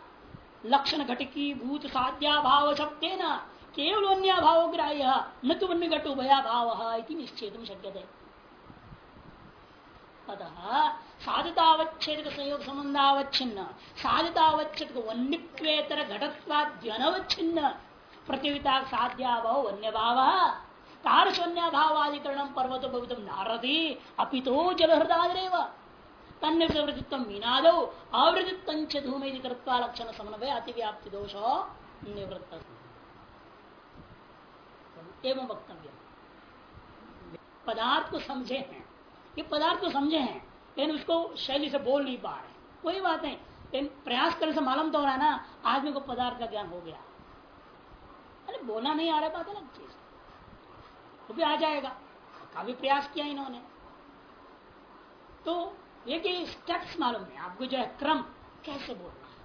लक्षण घटकी भूत साध्याभाव शब्द न केवल अन्य भाव ग्राह्य, न तो वन्य उभया भाव निश्चेत शक्य अतः साधितावच्छेद संयोग संबंधावच्छिन्न साधितावच्छेद वन्यत्वेतर घटत्वाद्यनवच्छिन्न। प्रतियोगिता साध्याभाव वन्य भाव तारशन्य भावाधिकरण पर्वत भवित नारदी अपितो जलहृदादेव तन्य प्रवृत्तित्व मीनादो आवृत्ति धूमे कृत्वा लक्षण समन्वय अतिव्याप्ति दोष निवृत्त। एवं वक्तव्य पदार्थ को समझे हैं ये पदार्थ को समझे हैं लेकिन उसको शैली से बोल नहीं पा रहे। कोई बात नहीं। लेकिन प्रयास करने से मालूम तो हो रहा है ना, आदमी को पदार्थ का ज्ञान हो गया। अरे, बोलना नहीं आ रहा बात, अलग चीज़। वो भी आ जाएगा। काफ़ी प्रयास किया इन्होंने। तो ये कि स्टेप्स मालूम है आपको जो है क्रम कैसे बोलना है?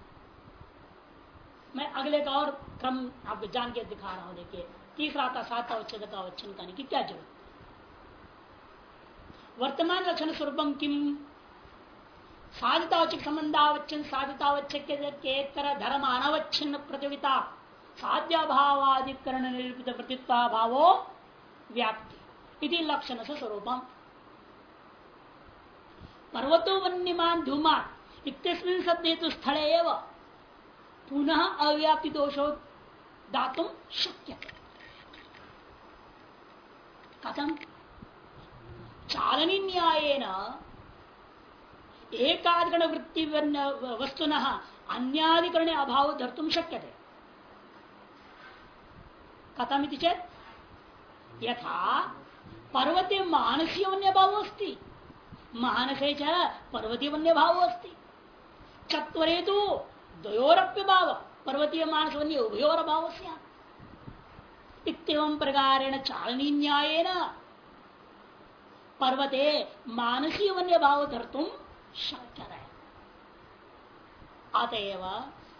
मैं अगले का और क्रम आपको जान के दिखा रहा हूँ। देखिए, तीसरा आता सात अवच्छेद का अवच्छन की क्या ज़रूरत? वर्तमान लक्षण स्वरूपम किम? साधितावच्छक संबंधावच्छन साधितावच्छक के तरह धर्म अनावच्छिन्न प्रतियोगिता साध्याभावाधिकरण निरूपित प्रतित्वा भावो व्याप्ति। इति लक्षण से स्वरूपम। पर्वतो वन्यमान धूमान इतस्मिन सद्येतु स्थले एवं पुनः अव्याप्ति दोषो दातुम शक्य कथम? चालनी न्याय एकाधिकरण वृत्ति वस्तुन अन्याधिकरण अभाव धर्तुम शक्य थे कथम चेत, यथा पर्वते मानसीय वन्य भाव अस्ति, मानसे च पर्वतीय वन्य भाव अस्ति। चत्वरे तो द्वयोरप्य भाव पर्वतीय मानस वन्य उभयोर भाव इतम प्रकारेण चालनी न्याय पर्वते मानसीय वन्य भाव शक्य है अतएव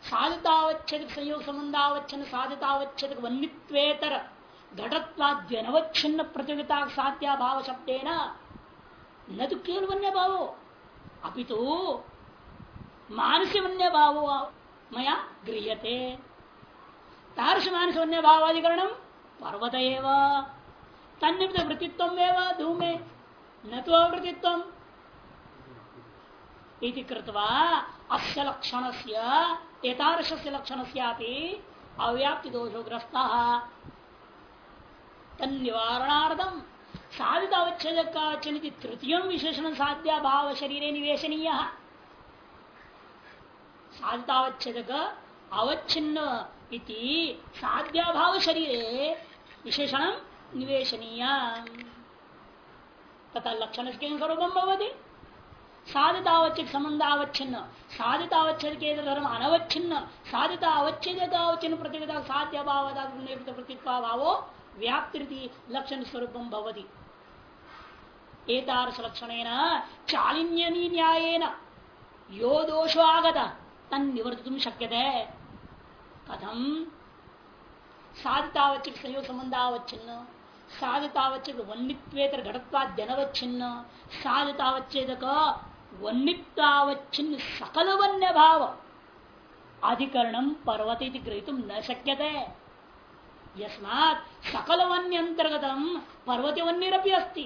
साधितावच्छेद संयोग संबंधावच्छन साधितावच्छेद वन्यत्वेतर घटत्वाद्यनवच्छिन्न प्रतियोगिता साध्या भाव शब्दे न तो केवल वन्य भाव अभी तो मानस वन्य भाव मया गृहते तार्श मानस वन्य भावाधिकरण पर्वत तन्निमित वृत्तित्व धूमे न तो अवृत्तित्व इति कृत्वा अस्य लक्षण से एतादृश से अव्याप्ति दोषो ग्रस्त साधित अवच्छेद का तृतीय विशेषण साध्या भाव शरीर निवेशनीय। साधितावच्छेद अवच्छिन्न इति साध्या भाव शरीर विशेषण निवेशनीय तथा लक्षण स्वरूपम भवती। साधितावच्छेद संबंधावच्छिन्न साधितावच्छेद के धर्म अनवच्छिन्न। साधिता अवच्छेद अवच्छिन्न प्रतियोगिता साध्य भाव प्रतित्वा भावो व्याप्ति लक्षण स्वरूप भवती। एतारस लक्षण चालिन्यनी न्यायेन यो दोषो आगत तन्निवर्तितुम शक्यते। कथम? साधितावच्छिक संयोग संबंधावच्छिन्न साधितावच्छेद वन्नित्वेतर घटत्वाद्यनवच्छिन्न साधितावच्छेदक वन्नित्वावच्छिन्न सकल वन्य भाव अधिकरणम पर्वत ग्रहित न शक्यते यस्मात सकल वन्य अंतर्गत पर्वत वन्यरपि अस्ति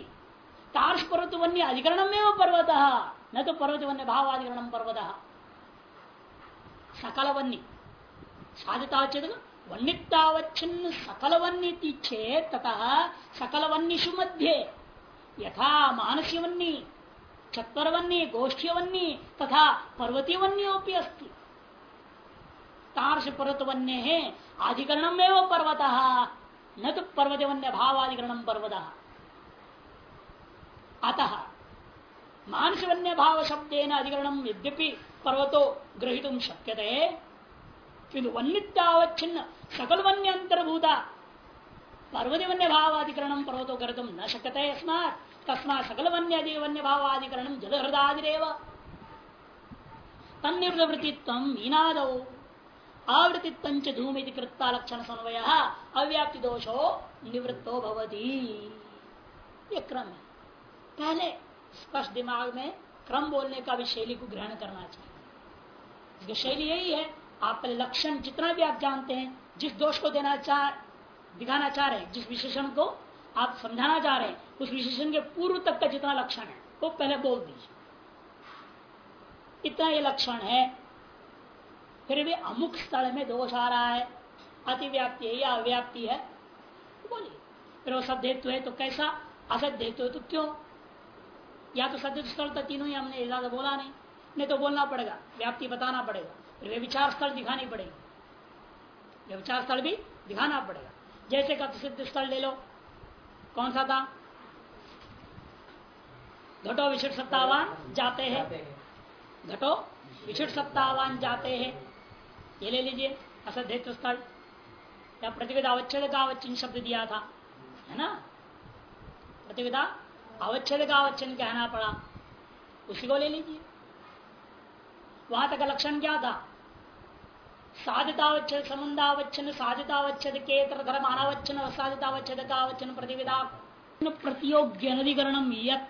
तार्श पर्वत वन्य अधिकरण में पर्वत न पर्वत भाव पर्वत वन्यतावच्छिन्न सकल वन्य चेत तथा सकल वन्यु मध्य यथा मानसी वन्य चतर वन्य गोष्ठी वन्य तथा पर्वतीय वन्योपि अस्ति। तार्श पर्वत वन्य है अधिकरण में पर्वत, न तो पर्वत वन्य भावाधिकरण पर्वत। अतः मानस वन्य भाव शब्द अधिकरण यद्यपि पर्वतो ग्रहित शक्य किंतु वन्यतावच्छिन्न सकल वन्य अंतर्भूता पर्वत वन्य भावाधिकरण पर्वतो ग्रहित न शक्यते अस्मात् तस्मा सकल वन्य वन्य भावाधिकरण जल हृदय तन्निवृत्तित्व ईनाद आवृत्तित्व धूम कृत्ता लक्षण समन्वय अव्याप्ति दोषो निवृत्तो भवती। ये क्रम। है पहले स्पष्ट दिमाग में क्रम बोलने का भी शैली को ग्रहण करना चाहिए। शैली यही है। आप पहले लक्षण जितना भी आप जानते हैं, जिस दोष को देना चाह, दिखाना चाह रहे हैं, जिस विशेषण को आप समझाना चाह रहे हैं, उस विशेषण के पूर्व तक का जितना लक्षण है, वो पहले बोल दीजिए। इतना ये लक्षण है, फिर भी अमुक स्थल में दोष आ रहा है, अतिव्याप्ति है या अव्याप्ति है बोलिए। फिर वो सब हेतु है तो कैसा? असत हेतु है तो क्यों? या तो सद्य स्थल तो तीनों ही हमने ज़्यादा बोला नहीं नहीं तो बोलना पड़ेगा, व्याप्ति बताना पड़ेगा। वे विचार स्थल दिखानी पड़ेगी। वे विचार स्थल भी दिखाना पड़ेगा। जैसे का सिद्ध स्थल ले लो। कौन सा था? घटो विशिष्ट सत्तावान जाते हैं। घटो विशिष्ट सत्तावान जाते हैं। ये ले लीजिए असध्यत्व स्थल। या प्रतिविधा अवच्छेद का अवच्छिन्न शब्द दिया था है ना? प्रतिविधा अवच्छेद का अवच्छिन्न कहना पड़ा। उसी को ले लीजिए। वहाँ तक लक्षण क्या था साधितावच्छेद संबंधावच्छन साधितावच्छेद के धर्म अनावच्छन साधितावच्छेद का अवच्छन प्रतिविधा प्रतियोग्य नदीकरण यत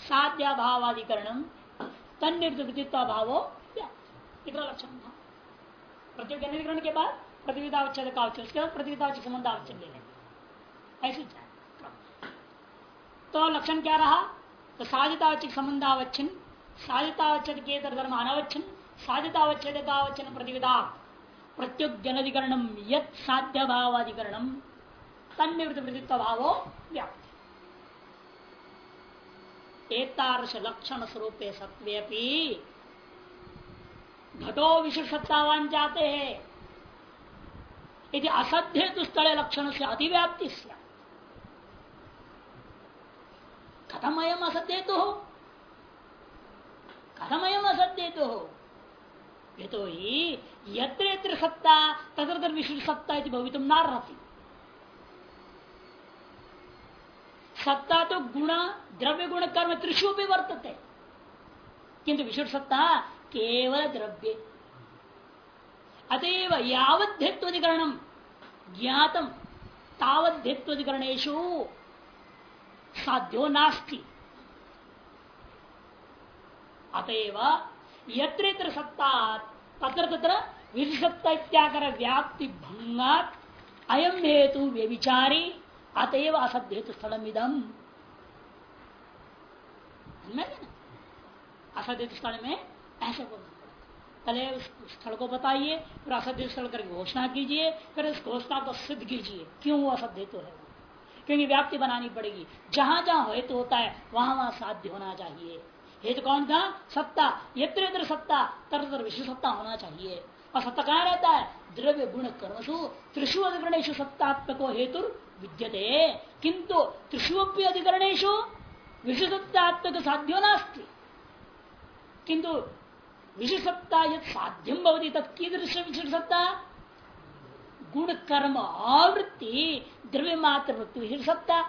साध्या भावाधिकरण तन्निवृत्तित्व भावो इतना लक्षण था। प्रतियोग्य नदीकरण के बाद प्रतिविधावच्छेद का अवच्छेद उसके बाद प्रतिविधावच्छेद संबंधावच्छेद ले ऐसी तो लक्षण क्या रहा? तो साधितावच्छिक संबंधावच्छन साधितावच्छेद के धर्म अनावच्छन साधितावच्छेद का अवच्छन प्रतिविधा। प्रत्युज्ञनधिकरण यत साध्य भावाधिकरण तन्निवृत्त प्रतित्व भावो व्याप्त। एतार्श लक्षण स्वरूप सत्व्यपी घटो विशिष्टतावान जाते। हैं यदि असध्य दुस्तले लक्षण से अतिव्याप्ति कथमयम असत्य तो हो कथमयम असत्य तो हो ये तो ही यत्र यत्र सत्ता तत्र विशिष्ट सत्ता भवितुम नार सत्ता तो गुण द्रव्य गुण कर्म त्रिशु भी वर्तते। किंतु विशिष्ट सत्ता केवल द्रव्य। अतएव यावधित्वधिकरण ज्ञातम तावधित्वधिकरणेशु साध्यो नास्ति। अतएव यत्र सत्ता तत्र तत्र इत्याकर व्याप्ति भंगात अयम हेतु व्यविचारी अतएव असद हेतु स्थलम इदम असद हेतु स्थल में ऐसे बोल पहले उस स्थल को बताइए फिर असत्य स्थल करके घोषणा कीजिए फिर उस घोषणा को सिद्ध कीजिए क्यों वो असत्य हेतु है? क्योंकि व्याप्ति बनानी पड़ेगी। जहाँ जहाँ हेतु होता है, वहाँ वहाँ साध्य होना चाहिए। हेतु कौन था? सत्ता। यत्र यत्र सत्ता। तर विश्व सत्ता होना चाहिए। और सत्ता कहाँ रहता है? द्रव्य गुण कर्मसु। त्रिशु अधिकरणेशु सत्तात्मको हेतु विद्यते। किंतु त्रिशुपी अधिकरणेशु विशुसत्तात्मक साध्यो नास्ती। किंतु विशुसत्ता यद साध्यम भवती तत्दृश विशुसत्ता गुण कर्म आवृत्ति। द्रव्य मात्र वृत्ति विशिष्ट सत्ता।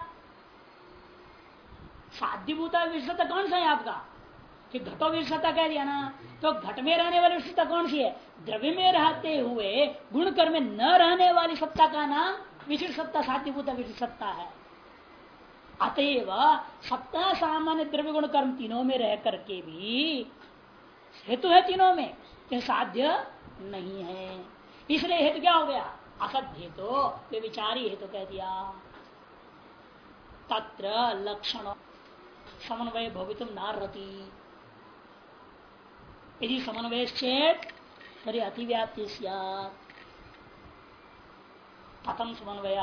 साध्यभूता विशिष्टता कौन सा है आपका? कि घटो विशिष्टता कह दिया ना तो घट में रहने वाली विशिष्टता कौन सी है? द्रव्य में रहते हुए गुण कर्म में न रहने वाली सत्ता का नाम विशिष्ट सत्ता साध्यभूता विशिष्ट सत्ता है। अतएव, सत्ता सामान्य द्रव्य गुण कर्म तीनों में रह करके भी, हेतु है तीनों में साध्य नहीं है। इसलिए हेतु क्या हो गया? असत्य तो वे विचारी हेतु कह दिया। तत्र लक्षण, समन्वय भवितुम नारती। यदि समन्वय चेत तरी अतिव्याप्ति कथम समन्वय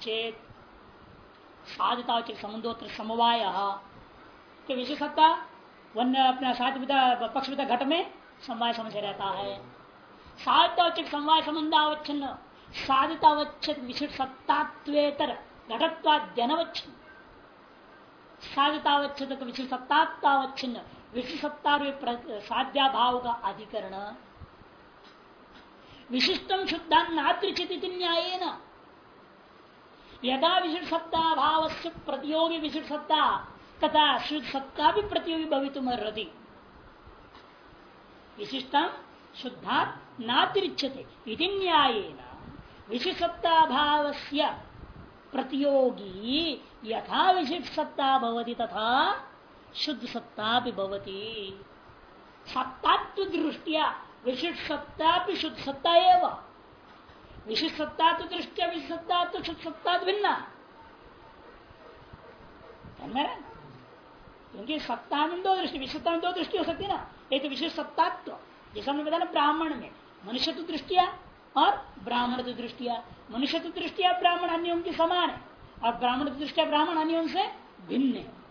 चेत साधता समुद्रोत्र समवाय। तो विशेषता वन्य अपना पक्ष घट में समवाय समझ रहता है। साधितावच्छक समवाय संबंधावच्छन साधितावच्छक विशिष्ट सत्तात्वेतर घटत्वाद्यनवच्छन साधितावच्छक विशिष्ट सत्तात्तावच्छिन्न विशिष्ट सत्ता साध्या भाव का अधिकरण। विशिष्टम शुद्धा नात्रिचित न्याय न यदा विशिष्ट सत्ता भाव से प्रतियोगी विशिष्ट सत्ता तथा शुद्ध सत्ता भी प्रतियोगी भवितुम रति विशिष्टम शुद्धा नातिरिच्यते इति न्याय विशिष्टता भाव प्रतियोगी यथा विशिष्ट सत्ता भवती तथा शुद्ध सत्ता भी भवती। सत्तात्व दृष्टिया विशिष्ट सत्ता भी शुद्ध सत्ता एवं। विशिष्ट सत्ता तो दृष्टिया विशिष्ट सत्ता तो शुद्ध सत्ता भिन्न क्योंकि सत्ता में दो दृष्टि विशिष्टता में दो दृष्टि हो सकती है ना? एक तो विशिष्ट सत्तात्व जैसा हमने बताया ब्राह्मण में। मनुष्य तो दृष्टिया और ब्राह्मण तो दृष्टिया। मनुष्य तो दृष्टिया ब्राह्मण अन्यों की समान है और ब्राह्मण तो दृष्टिया ब्राह्मण अन्यों से भिन्न है।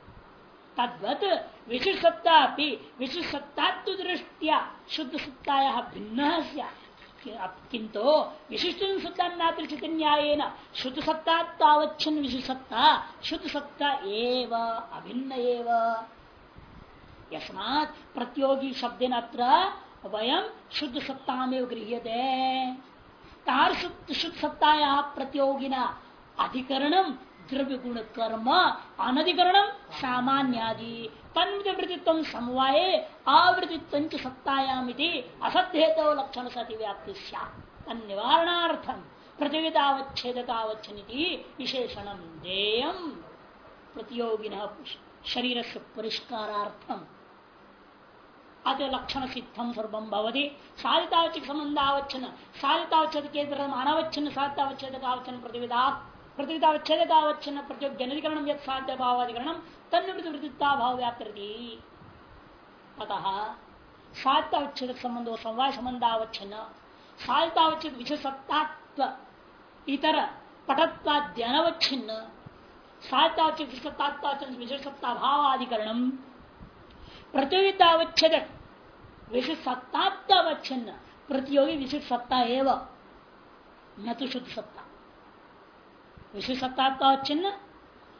तद्वत विशिष्ट सत्ता दृष्टिया शुद्ध सत्ताया भिन्न किंतु विशिष्ट सत्ता न्याय शुद्ध सत्ता तावच्छिन्न विशिष्ट शुद्ध सत्ता एव अभिन्न एव। यस्मात् प्रतियोगी शब्द अत्र वयम शुद्ध सत्ता में गृह्यते। तार शुद्ध शुद्ध प्रतियोगिना अधिकरणम द्रव्य गुण कर्म अनधिकरणम सामान्यादि। तन्वृत्तित्व समवाय, आवृत्तित्व सत्तायामिति असत्येतो लक्षण सती व्याप्ति निवारणार्थम प्रतियोगितावच्छेदकावच्छन विशेषण देयम प्रतियोगिन शरीर से परिष्कारार्थम अतः लक्षण सिद्धम सर्वम भवती। साधितावच्छेद संबंधावच्छन साधितावच्छेद के अनावच्छन साधितावच्छेद का प्रतिविधा प्रतियोगितावच्छेद अवच्छन प्रतियोग जनधिकरण यद साध्य भावाधिकरण तन्वृत्तिवृत्ता भाव व्याप्ति अतः साध्यावच्छेद संबंध समवाय संबंधावच्छन साध्यावच्छेद विशेषत्व इतर पटत्वाद्यनवच्छिन्न साध्यावच्छेद विशेषत्वावच्छन विशेषत्ता भावाधिकरण प्रतियोगितावच्छेद विशेषत्तावच्छिन्न प्रतियोगी विशिष्ट सत्ता एवं, न तो शुद्ध सत्ता विशिष्ट सत्ता चिन्ह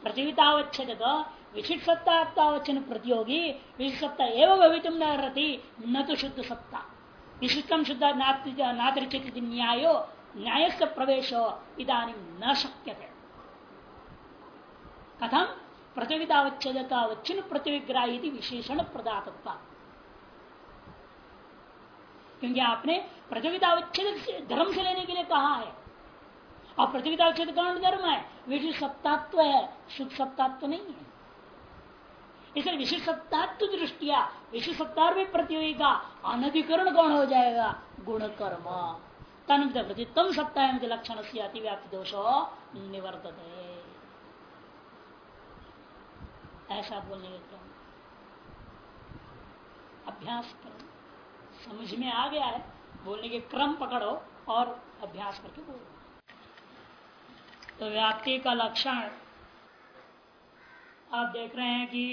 प्रतियोगितावच्छेद विशिष्ट सत्ता प्रतियोगी विशिष्ट सत्ता एवं भवितुम न रहती न तो शुद्ध सत्ता विशिष्टम शुद्ध नातृचित न्यायो न्याय से प्रवेश इधानी न शक्य कथम प्रतियोगितावच्छेद का अवच्छिन्न प्रतिविग्राही विशेषण प्रदातत्व क्योंकि आपने प्रतियोगितावच्छेद धर्म से लेने के लिए कहा है। और प्रतियोगितावच्छेद कौन धर्म है। विशिष्ट सत्तात्व है। शुद्ध सत्तात्व नहीं है। इसलिए विशिष्ट सत्तात्व दृष्टिया, विशिष्ट सत्ता में प्रतियोगी का अनधिकरण कौन हो जाएगा? गुण कर्म तन प्रतित्व सत्ता लक्षण से अतिव्याप्ति दोष निवर्त ऐसा बोलने के क्रम। अभ्यास करो। समझ में आ गया है। बोलने के क्रम पकड़ो और अभ्यास करके बोलो। तो व्याप्ति का लक्षण आप देख रहे हैं कि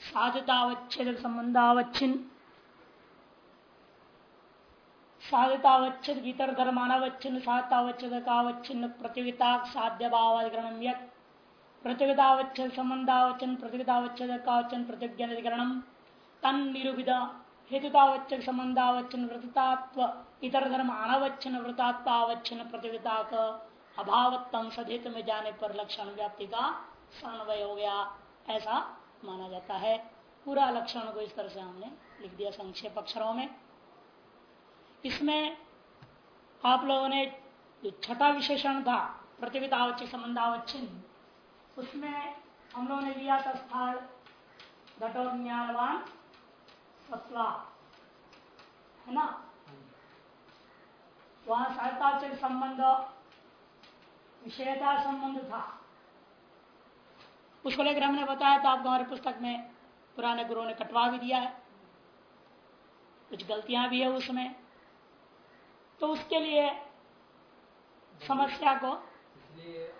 साधतावच्छेद संबंधावच्छिन्न, साधतावच्छेद भीतर धर्मानावच्छिन्न, साधतावच्छेद कावच्छिन्न प्रतियोगिता साध्य भावाधिकरण प्रतियोगितावच्छेद संबंधावचन प्रतियोगितावच्छेद कावचन प्रतिज्ञान तन निरूपित, हेतुतावच्छेद संबंधावच्छन व्रततात्व, इतर धर्म अनावच्छन व्रतात्वावच्छन प्रतियोगिता का अभावत्म सदित में जाने पर लक्षण व्याप्ति का समन्वय हो गया, ऐसा माना जाता है। पूरा लक्षण को इस तरह से हमने लिख दिया संक्षेप अक्षरों में। इसमें आप लोगों ने जो छठा विशेषण था प्रतिविधावच्य संबंधावच्छिन्न उसमें हम लोगों ने लिया था स्थल, घटो ज्ञानवान सत्वा है ना? वहाँ सहायता संबंध विषयता संबंध था। उसको लेकर हमने बताया था आपको हमारे पुस्तक में पुराने गुरुओं ने कटवा भी दिया है। कुछ गलतियाँ भी है उसमें। तो उसके लिए समस्या को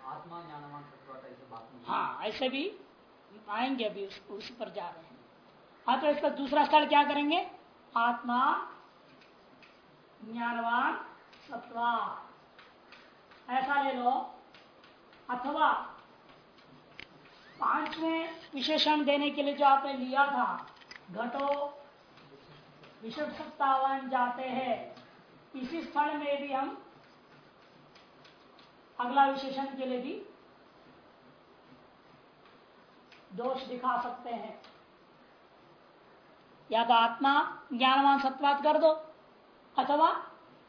आत्मा ज्ञानवान हाँ ऐसे भी आएँगे अभी उस, उस पर जा रहे हैं। हाँ तो इसका दूसरा स्थल क्या करेंगे? आत्मा ज्ञानवान सत्वा ऐसा ले लो, अथवा पाँचवें विशेषण देने के लिए जो आपने लिया था, घटो विषम सत्तावन जाते हैं। इसी स्थल में भी हम अगला विशेषण के लिए भी दोष दिखा सकते हैं। या तो आत्मा ज्ञानवान सत्वात कर दो, अथवा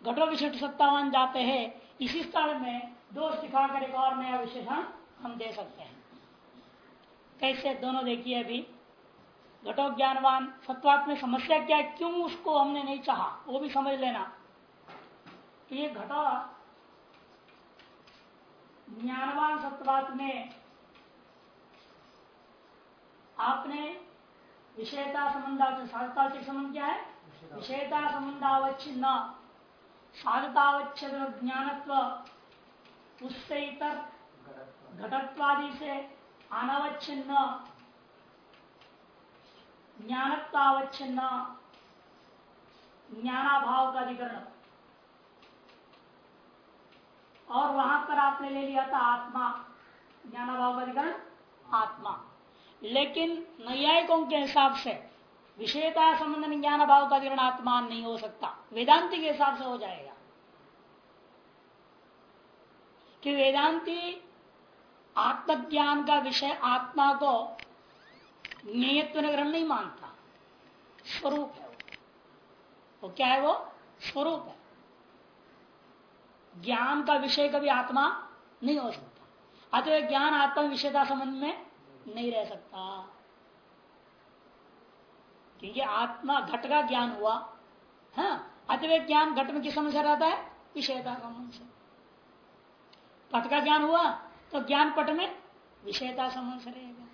घटो, विशिष्ट सत्तावान जाते हैं। इसी स्थल में दोष दिखाकर एक और नया विशेषण हम दे सकते हैं। कैसे? दोनों देखिए अभी। घटो ज्ञानवान सत्वात्म समस्या क्या है? क्यों उसको हमने नहीं चाहा? वो भी समझ लेना। कि ये घटो। ज्ञानवान सत्वात में आपने विषयता संबंधावचन साधतावचक संबंध क्या है? विषयता संबंधावच्छिन्न। साधतावच्छेद ज्ञानत्व उससे इतर घटत्वादि से अनवच्छिन्न, ज्ञानत्वावच्छिन्न ज्ञानाभाव का अधिकरण और वहाँ पर आपने ले लिया था आत्मा ज्ञानाभाव का अधिकरण आत्मा। लेकिन नैयायिकों के हिसाब से विषयता संबंध में ज्ञान भाव का अधिकरण आत्मा नहीं हो सकता। वेदांति के हिसाब से हो जाएगा। कि वेदांति आत्मज्ञान का विषय आत्मा को नियत्व ग्रहण नहीं मानता। स्वरूप है वो। वो क्या है वो? स्वरूप है। ज्ञान का विषय कभी आत्मा नहीं हो सकता। अतः ज्ञान आत्मा विषयता संबंध में नहीं रह सकता। क्योंकि आत्मा, घट का ज्ञान हुआ हाँ अतः ज्ञान घट में किस समस्या रहता है? विषयता संबंध से। पट का ज्ञान हुआ तो ज्ञान पट में विषयता संबंध से रहेगा।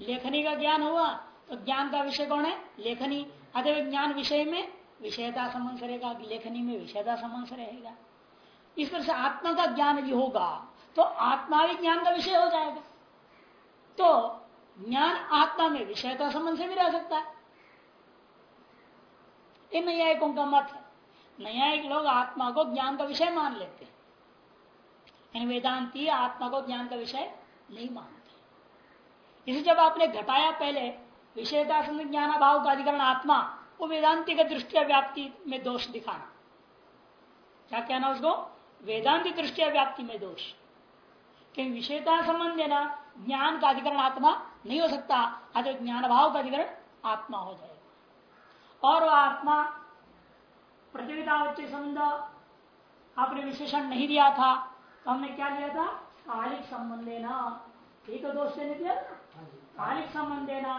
लेखनी का ज्ञान हुआ तो ज्ञान का विषय कौन है? लेखनी। अतः ज्ञान विषय में विषयता संबंध से रहेगा, लेखनी में विषयता संबंध से रहेगा। इस तरह से आत्मा का ज्ञान भी होगा तो आत्मा भी ज्ञान का विषय हो जाएगा। तो ज्ञान आत्मा में विषयता संबंध से भी रह सकता है। ये न्यायिकों का मत है। न्यायिक लोग आत्मा को ज्ञान का विषय मान लेते हैं। वेदांति आत्मा को ज्ञान का विषय नहीं मानते। इसे जब आपने घटाया पहले विषयता ज्ञान भाव का अधिकरण आत्मा, वो वेदांति का दृष्टिया व्याप्ति में दोष दिखाना। क्या कहना उसको? वेदांति दृष्टिया व्याप्ति में दोष। क्योंकि विषयता संबंध ना, ज्ञान का अधिकरण आत्मा नहीं हो सकता, अतः ज्ञान भाव का अधिकरण आत्मा हो जाएगा। और वह आत्मा प्रतियोगिता संबंध आपने विशेषण नहीं दिया था तो हमने क्या लिया था? कालिक संबंध लेना एक तो दोष से दिया कालिक संबंध लेना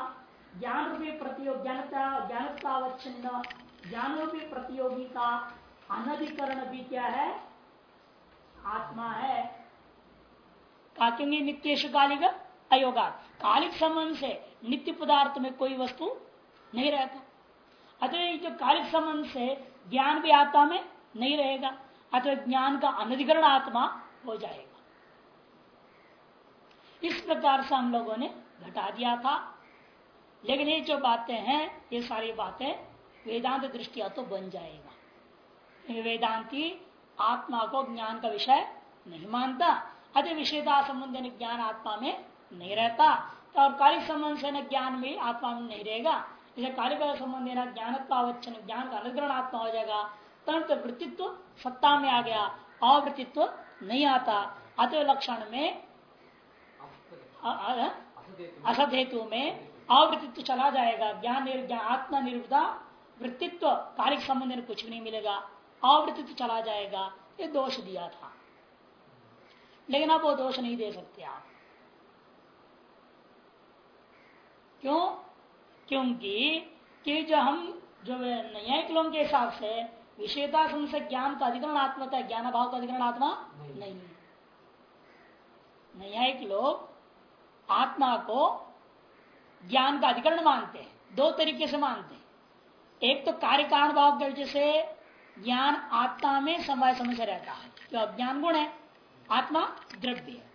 ज्ञान रूपी प्रतियोग ज्ञानता ज्ञानतावच्छिन्न ज्ञान रूपी प्रतियोगी का अनधिकरण भी क्या है? आत्मा है। क्योंकि नित्य कालिक अयोगा। कालिक संबंध से नित्य पदार्थ में कोई वस्तु नहीं रहता। अतः जो कालिक संबंध से ज्ञान भी आत्मा में नहीं रहेगा, अतः ज्ञान का अनधिकरण आत्मा हो जाएगा। इस प्रकार से हम लोगों ने घटा दिया था। लेकिन ये जो बातें हैं, ये सारी बातें वेदांत दृष्टिया तो बन जाएगा। वेदांती आत्मा को ज्ञान का विषय नहीं मानता। अति विषयता संबंध ज्ञान आत्मा में नहीं रहता। तो और कालिक संबंध से ज्ञान भी आत्मा में नहीं रहेगा। जैसे कालिक संबंध ज्ञान ज्ञानत्वावच्छन ज्ञान का अनुग्रहण आत्मा हो जाएगा। तुरंत वृत्तित्व सत्ता में आ गया, अवृत्तित्व नहीं आता। अतः लक्षण में असत हेतु में अवृत्तित्व चला जाएगा। ज्ञान आत्मा निर्वृता वृत्तित्व कार्य संबंध में कुछ नहीं मिलेगा। अवृत्तित्व चला जाएगा। ये दोष दिया था। लेकिन आप वो दोष नहीं दे सकते आप। क्यों? क्योंकि कि जो हम जो न्यायिक लोगों के हिसाब से विषयता से ज्ञान का अधिकरण आत्मा है ज्ञान भाव का अधिकरण आत्मा नहीं, है। न्यायिक लोग आत्मा को ज्ञान का अधिकरण मानते हैं दो तरीके से मानते हैं। एक तो कार्य कारण भाव की वजह से ज्ञान आत्मा में समय समय से रहता है जो अज्ञान गुण है आत्मा द्रव्य है।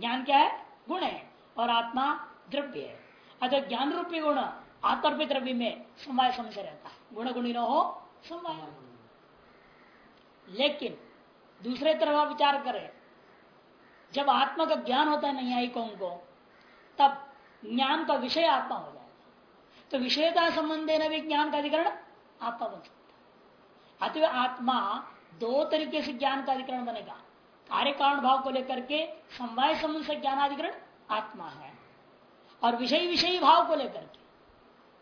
ज्ञान क्या है? गुण है और आत्मा द्रव्य है। अतः ज्ञान रूपी गुण आत्मरूपी द्रव्य में समय समय से रहता है गुण गुणी न हो समय लेकिन, दूसरे तरफ़ आप विचार करें, जब आत्मा का ज्ञान होता है न्यायिकों को, तब ज्ञान का विषय आत्मा हो जाएगा तो विषयता संबंध भी ज्ञान का अधिकरण आत्मा बन सकता है। अतः आत्मा दो तरीके से ज्ञान का अधिकरण बनेगा। कार्य कारण भाव को लेकर के समवाय संबंध से ज्ञानाधिकरण आत्मा है। और विषय विषयी भाव को लेकर के।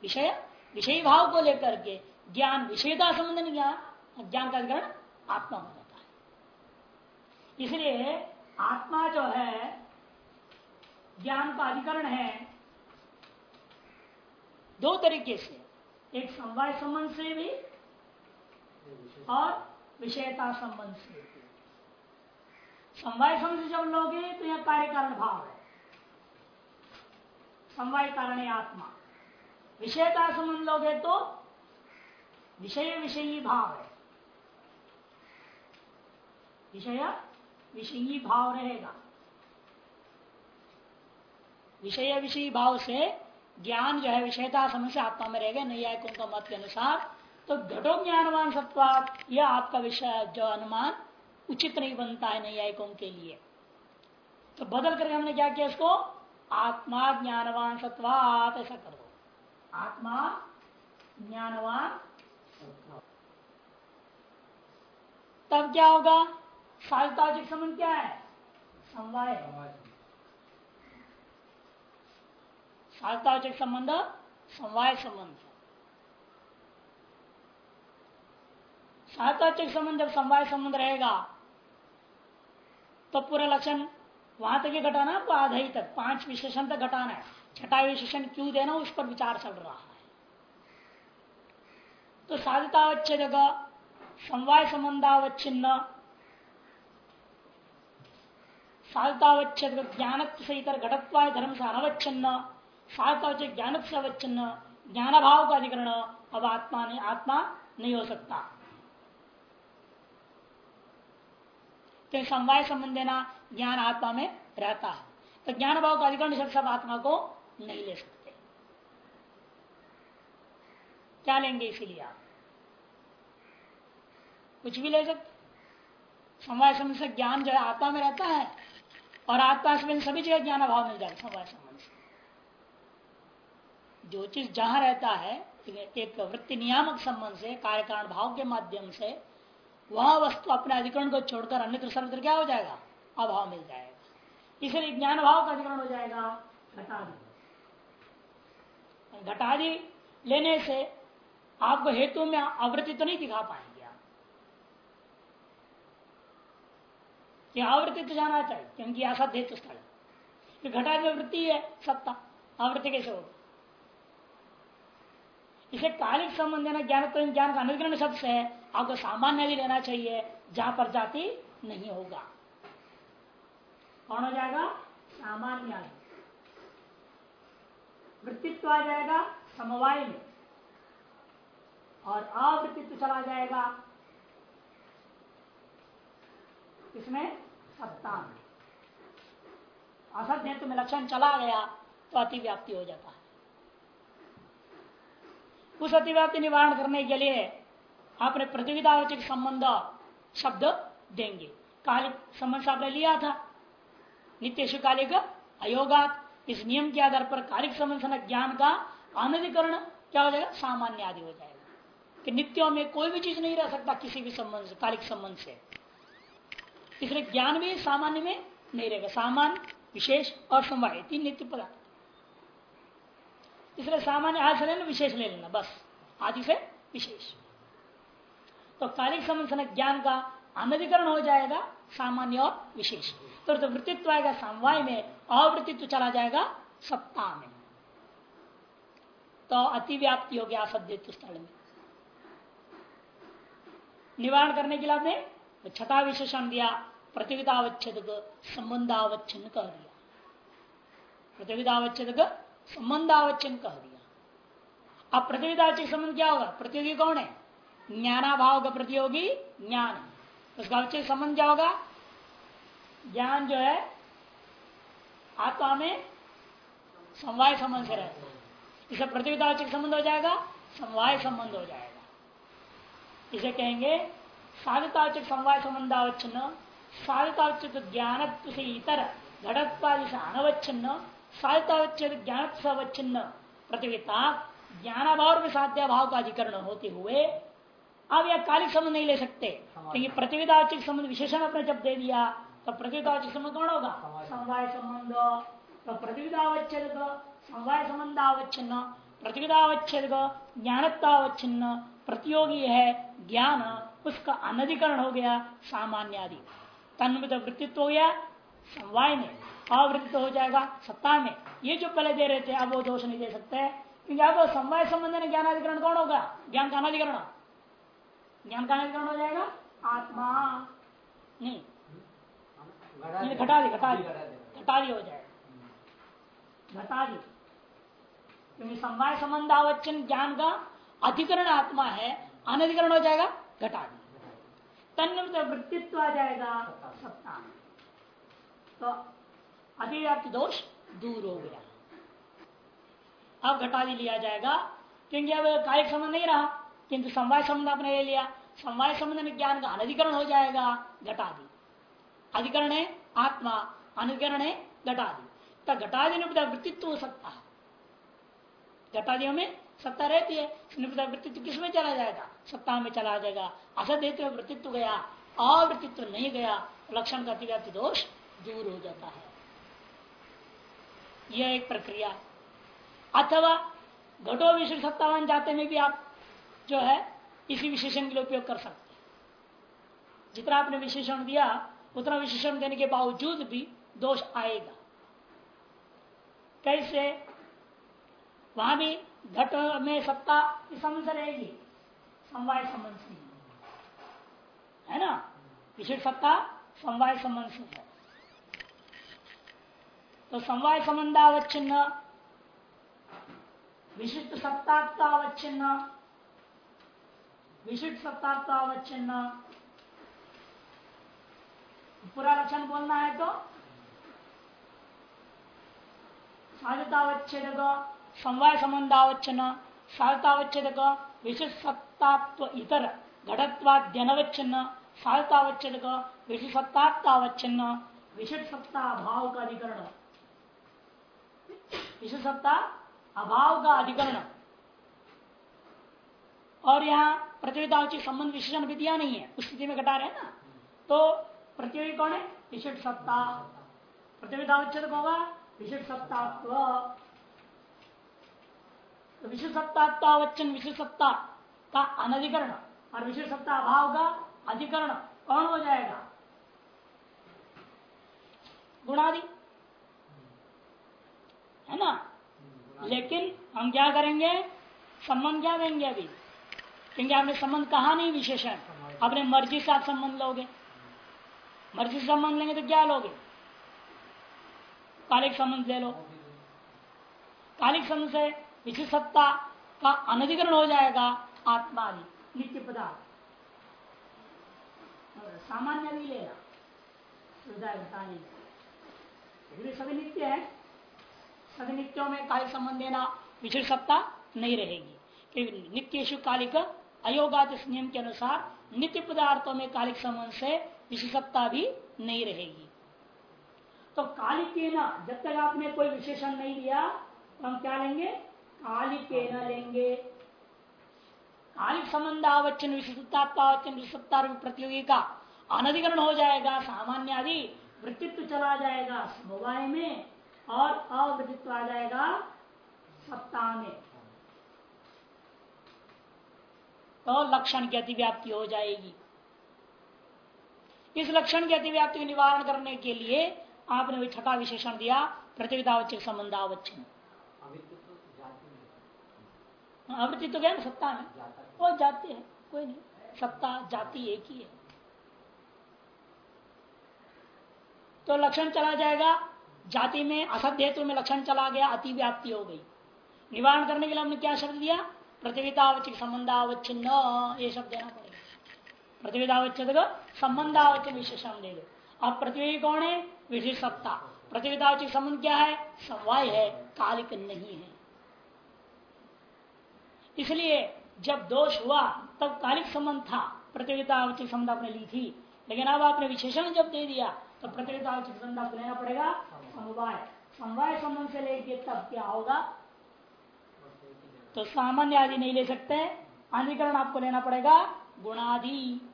विषय, विषयी भाव को लेकर के ज्ञान विषयता संबंध ज्ञान ज्ञान का अधिकरण आत्मा हो जाता है। इसलिए आत्मा जो है, ज्ञान का अधिकरण है। दो तरीके से, एक समवाय संबंध से भी और विषयता संबंध से समवाय संबंध से जब लोगे तो यह कार्य कारण भाव है। समवाय कारण आत्मा। विषयता संबंध लोगे तो विषय विषयी भाव है विषय विषयी भाव रहेगा। विषय विषयी भाव से ज्ञान जो है विषयता समस्या आत्मा में रहेगा नैयायिकों का मत के अनुसार। तो घटो ज्ञानवान सत्वात, यह आपका विषय जो अनुमान उचित नहीं बनता है न्यायिकों के लिए। तो बदल करके हमने क्या किया इसको? आत्मा ज्ञानवान सत्वात, ऐसा कर। दो आत्मा ज्ञानवान तब क्या होगा? साधताजिक संबंध क्या है? समवाय। साधताजिक संबंध, समवाय संबंध। साधताचिक संबंध, जब समवाय संबंध रहेगा तो पूरा लक्षण वहाँ तक ये घटाना आपको आधा ही तक, पाँच विशेषण तक घटाना है। छठा विशेषण क्यों देना, उस पर विचार चल रहा है। तो साधितावच्छेद समवाय संबंधावच्छिन्न साधितावच्छेद ज्ञान से इतर घटत्वाय धर्म से अनवच्छिन्न साधितावच्छेद ज्ञान से अवच्छिन्न ज्ञान भाव का अधिकरण अब आत्मा नहीं आत्मा नहीं हो सकता। तो समवाय संबंध देना ज्ञान आत्मा में रहता है। तो ज्ञान भाव का अधिकरण सब आत्मा को नहीं ले सकते। क्या लेंगे इसीलिए आप? कुछ भी ले सकते। समवाय संबंध से ज्ञान जो है आत्मा में रहता है, और आत्मा से सभी जगह ज्ञान भाव मिल जाएगा समवाय संबंध से। जो चीज़ जहाँ रहता है, एक वृत्ति नियामक संबंध से, कार्यकारण भाव के माध्यम से, वह वस्तु अपने अधिकरण को छोड़कर अन्य सर्वत्र क्या हो जाएगा? अभाव मिल जाएगा। इसलिए ज्ञान भाव का अधिकरण हो जाएगा, घटादि। घटादि लेने से आपको हेतु में आवृत्ति तो नहीं दिखा पाएँगे आप। आवृत्ति तो जाना चाहिए, क्योंकि असत हेतु स्थल घटादि वृत्ति है, सत्ता। आवृत्ति कैसे होगी? इसे कालिक संबंध है ज्ञान ज्ञान का अनुग्रहण शब्द है। आपको सामान्य भी लेना चाहिए, जहाँ पर जाति नहीं होगा। कौन हो जाएगा? सामान्य वृत्तित्व आ जाएगा समवाय में। और अवृत्तित्व चला जाएगा इसमें सत्ता में। असत हेतु में लक्षण चला गया तो अतिव्याप्ति हो जाता है। उस अतिव्याप्ति निवारण करने के लिए आपने प्रतियोगितावचक संबंध शब्द देंगे। कालिक संबंध आपने लिया था। नित्य कालिक अयोगात। इस नियम के आधार पर कालिक संबंध ज्ञान का अनधिकरण क्या हो जाएगा? सामान्य आदि हो जाएगा। कि नित्यों में कोई भी चीज़ नहीं रह सकता किसी भी संबंध से, कालिक संबंध से। इसलिए ज्ञान भी सामान्य में नहीं रहेगा। सामान्य विशेष और समवाय तीन नित्य पदार्थ। इसलिए सामान्य आज से लेना, विशेष ले लेना, बस। आदि से विशेष। तो कालिक संबंध ज्ञान का अनधिकरण हो जाएगा, सामान्य और विशेष। तो, वृत्तित्व आएगा समवाय में अवृत्तित्व चला जाएगा सत्ता में। तो अतिव्याप्ति हो गया असभ्यत्व स्थल में। निवारण करने के लिए आपने छठा विशेषण दिया प्रतियोगितावच्छेद संबंधावच्छिन्न कह दिया। प्रतियोगितावच्छेद संबंधावचन कह दिया। अब प्रतियोगितावचक संबंध क्या होगा? प्रतियोगी कौन है? ज्ञानाभाव का प्रतियोगी ज्ञान। उसका अवचक संबंध क्या होगा? ज्ञान जो है आत्मा में समवाय संबंध से रहता है। इसे प्रतियोगितावचक संबंध हो जाएगा समवाय संबंध हो जाएगा। इसे कहेंगे साधितावचक समवाय संबंधावच्छिन्न साधितावचक ज्ञान से इतर घटत्वादि से अनवच्छिन्न साहित्यावच्छेद ज्ञान से अवच्छिन्न प्रतियोगिता ज्ञानाभाव में साध्या भाव का अधिकरण होते हुए अब यह कालिक संबंध नहीं ले सकते। क्योंकि प्रतियोगितावचिक संबंध विशेषण अपने जब दे दिया तो प्रतियोगितावचिक संबंध कौन होगा? समवाय संबंध। तो प्रतियोगितावच्छेद समवाय संबंध अवच्छिन्न प्रतियोगितावच्छेद ज्ञानत्वावच्छिन्न प्रतियोगी है ज्ञान उसका अनधिकरण हो गया सामान्य आदि तन्मित वृत्तित्व हो गया समवाय में। अवृत्त हो जाएगा सत्ता में। ये जो पहले दे रहे थे अब वो दोष नहीं दे सकते। क्योंकि अब समवाय संबंध में ज्ञानाधिकरण कौन होगा? ज्ञान का अनाधिकरण। ज्ञान का अनाधिकरण हो जाएगा आत्मा। नहीं घटा दी। घटा दी घटा दी। हो जाएगा घटा दी क्योंकि समवाय संबंध आवच्चन ज्ञान का अधिकरण आत्मा है अनधिकरण हो जाएगा घटा दी तन्व वृत्तित्व आ जाएगा सत्ता तो अतिव्याप्ति दोष दूर हो गया। अब घटा भी लिया जाएगा क्योंकि अब कायिक संबंध नहीं रहा किंतु समवाय संबंध आपने ले लिया। समवाय संबंध में ज्ञान का अनधिकरण हो जाएगा घटादि अधिकरण है आत्मा अनधिकरण है घटादि घटादि निपदा वृत्तित्व हो सकता है घटादियों में सत्ता रहती है निपदा वृत्तित्व किसमें चला जाएगा? सत्ता में चला जाएगा। असत हेतु वृत्तित्व गया, अवृत्तित्व नहीं गया, लक्षण का अतिव्याप्ति दोष दूर हो जाता है। यह एक प्रक्रिया। अथवा घटो विशेष सत्तावान जाते में भी आप जो है, इसी विशेषण के लिए उपयोग कर सकते हैं। जितना आपने विशेषण दिया उतना विशेषण देने के बावजूद भी दोष आएगा। कैसे? वहाँ भी घट में सत्ता की समझ रहेगी। समवाय संबंध से है ना? विशेष सत्ता समवाय संबंध से है। तो समवाय संबंध संबंधावच्छिन्न, विशिष्ट सत्तात्वावच्छिन्न विशिष्ट सत्तात्वावच्छिन्न पूरा लक्षण बोलना है तो? साधतावच्छेद समवाय संबंधावच्छिन्न साधतावच्छेद विशिष्ट सत्तात्व इतर घटत्वाद्यनवच्छिन्न साधतावच्छेद विशिष्ट सत्तात्वावच्छिन्न विशिष्ट सत्ता अभाव का अधिकरण विशिष्ट सत्ता अभाव का अधिकरण और यहाँ प्रतियोगिता संबंध विशेषण भी दिया नहीं है, उस स्थिति में घटा रहे ना? तो प्रतियोगी कौन है? विशिष्ट सत्ता। प्रतियोगिता उच्चत होगा? विशिष्ट सत्तात्व। तो विशिष्ट सत्तात्वावचन विशिष्ट सत्ता का अनधिकरण और विशिष्ट सत्ता अभाव का अधिकरण कौन हो जाएगा? गुणादि। है ना? लेकिन हम क्या करेंगे? संबंध क्या देंगे अभी? क्योंकि आपने संबंध कहा नहीं विशेषण। अपने मर्ज़ी से आप संबंध लोगे। मर्ज़ी से संबंध लेंगे तो क्या लोगे? कालिक संबंध ले लो। कालिक संबंध से विशिष्ट सत्ता का अनधिकरण हो जाएगा आत्मा आदि नित्य पदार्थ। सामान्य भी लेना घटाने सभी नित्य है। सभी नित्यों में कालिक संबंध देना विशेष सत्ता नहीं रहेगी। क्योंकि नित्य कालिक अयोगात नियम के अनुसार नित्य पदार्थों में कालिक संबंध से विशेषता भी नहीं रहेगी। तो कालिक जब तक आपने कोई विशेषण नहीं दिया तो हम क्या लेंगे? कालिक लेंगे। कालिक संबंध आवचन विशेषतावचन विशेषता प्रतियोगी का अनधिकरण हो जाएगा सामान्य आदि वृत्तित्व चला जाएगा समवाय में और अवृत्तित्व आ जाएगा सप्ताह में। तो लक्षण की अतिव्याप्ति हो जाएगी। इस लक्षण की अतिव्याप्ति निवारण करने के लिए आपने वही छठा विशेषण दिया प्रतियोगितावचक संबंधावचन आवृत्ति तो क्या सत्ता में वो जाती है, कोई नहीं। सत्ता, जाति एक ही है। तो लक्षण चला जाएगा, जाति में, असत हेतु में लक्षण चला गया अति व्याप्ति हो गई। निवारण करने के लिए हमने क्या शब्द दिया? प्रतियोगितावचिक संबंधावच्छिन्न, ये शब्द देना पड़ेगा प्रतियोगितावच्छेद संबंधावचन विशेषण दे दो अब प्रतियोगी कौन है? विशेष सत्ता। प्रतियोगितावचिक संबंध क्या है? समवाय है, कालिक नहीं है। इसलिए जब दोष हुआ, तब कालिक संबंध था। प्रतियोगिता संबंध आपने ली थी। लेकिन अब आपने विशेषण जब दे दिया तो प्रतियोगिता संबंध आपको लेना पड़ेगा समवाय। समवाय संबंध से लेके तब क्या होगा? तो सामान्य आदि नहीं ले सकते। अधिकरण आपको लेना पड़ेगा गुणादि।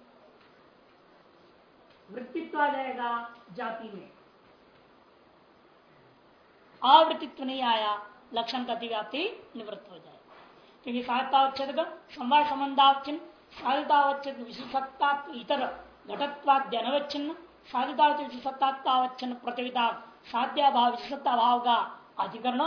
वृत्तित्व आ जाएगा जाति में। अवृत्तित्व नहीं आया, लक्षण का अतिव्याप्ति निवृत्त हो जाए क्योंकि साधतावच्छेद संवाद संबंधावचिन साधितावच्छेद विशेषत्ता इतर घटत्वाद्यनवच्छिन्न साधितावच्छेद विशेषत्तावच्छिन्न प्रतियोगिता साध्याभाव विशेषता भाव का अधिकरण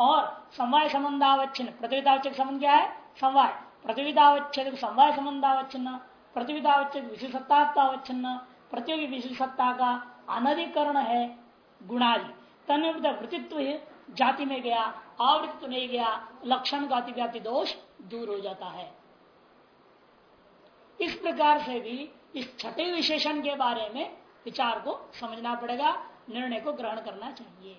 और समवाय संबंधावच्छिन्न प्रतियोगितावच्छेद संबंध क्या है? समवाय प्रतियोगितावच्छेद समवाय संबंधावच्छिन्न प्रतियोगितावच्छेद विशेषतावच्छिन्न प्रतियोगी विशेषता का अनधिकरण है गुणादि। तन वृत्तित्व जाति में गया, आवृत्त नहीं गया, लक्षण का अतिव्याप्ति दोष दूर हो जाता है। इस प्रकार से भी इस छठे विशेषण के बारे में विचार को समझना पड़ेगा, निर्णय को ग्रहण करना चाहिए।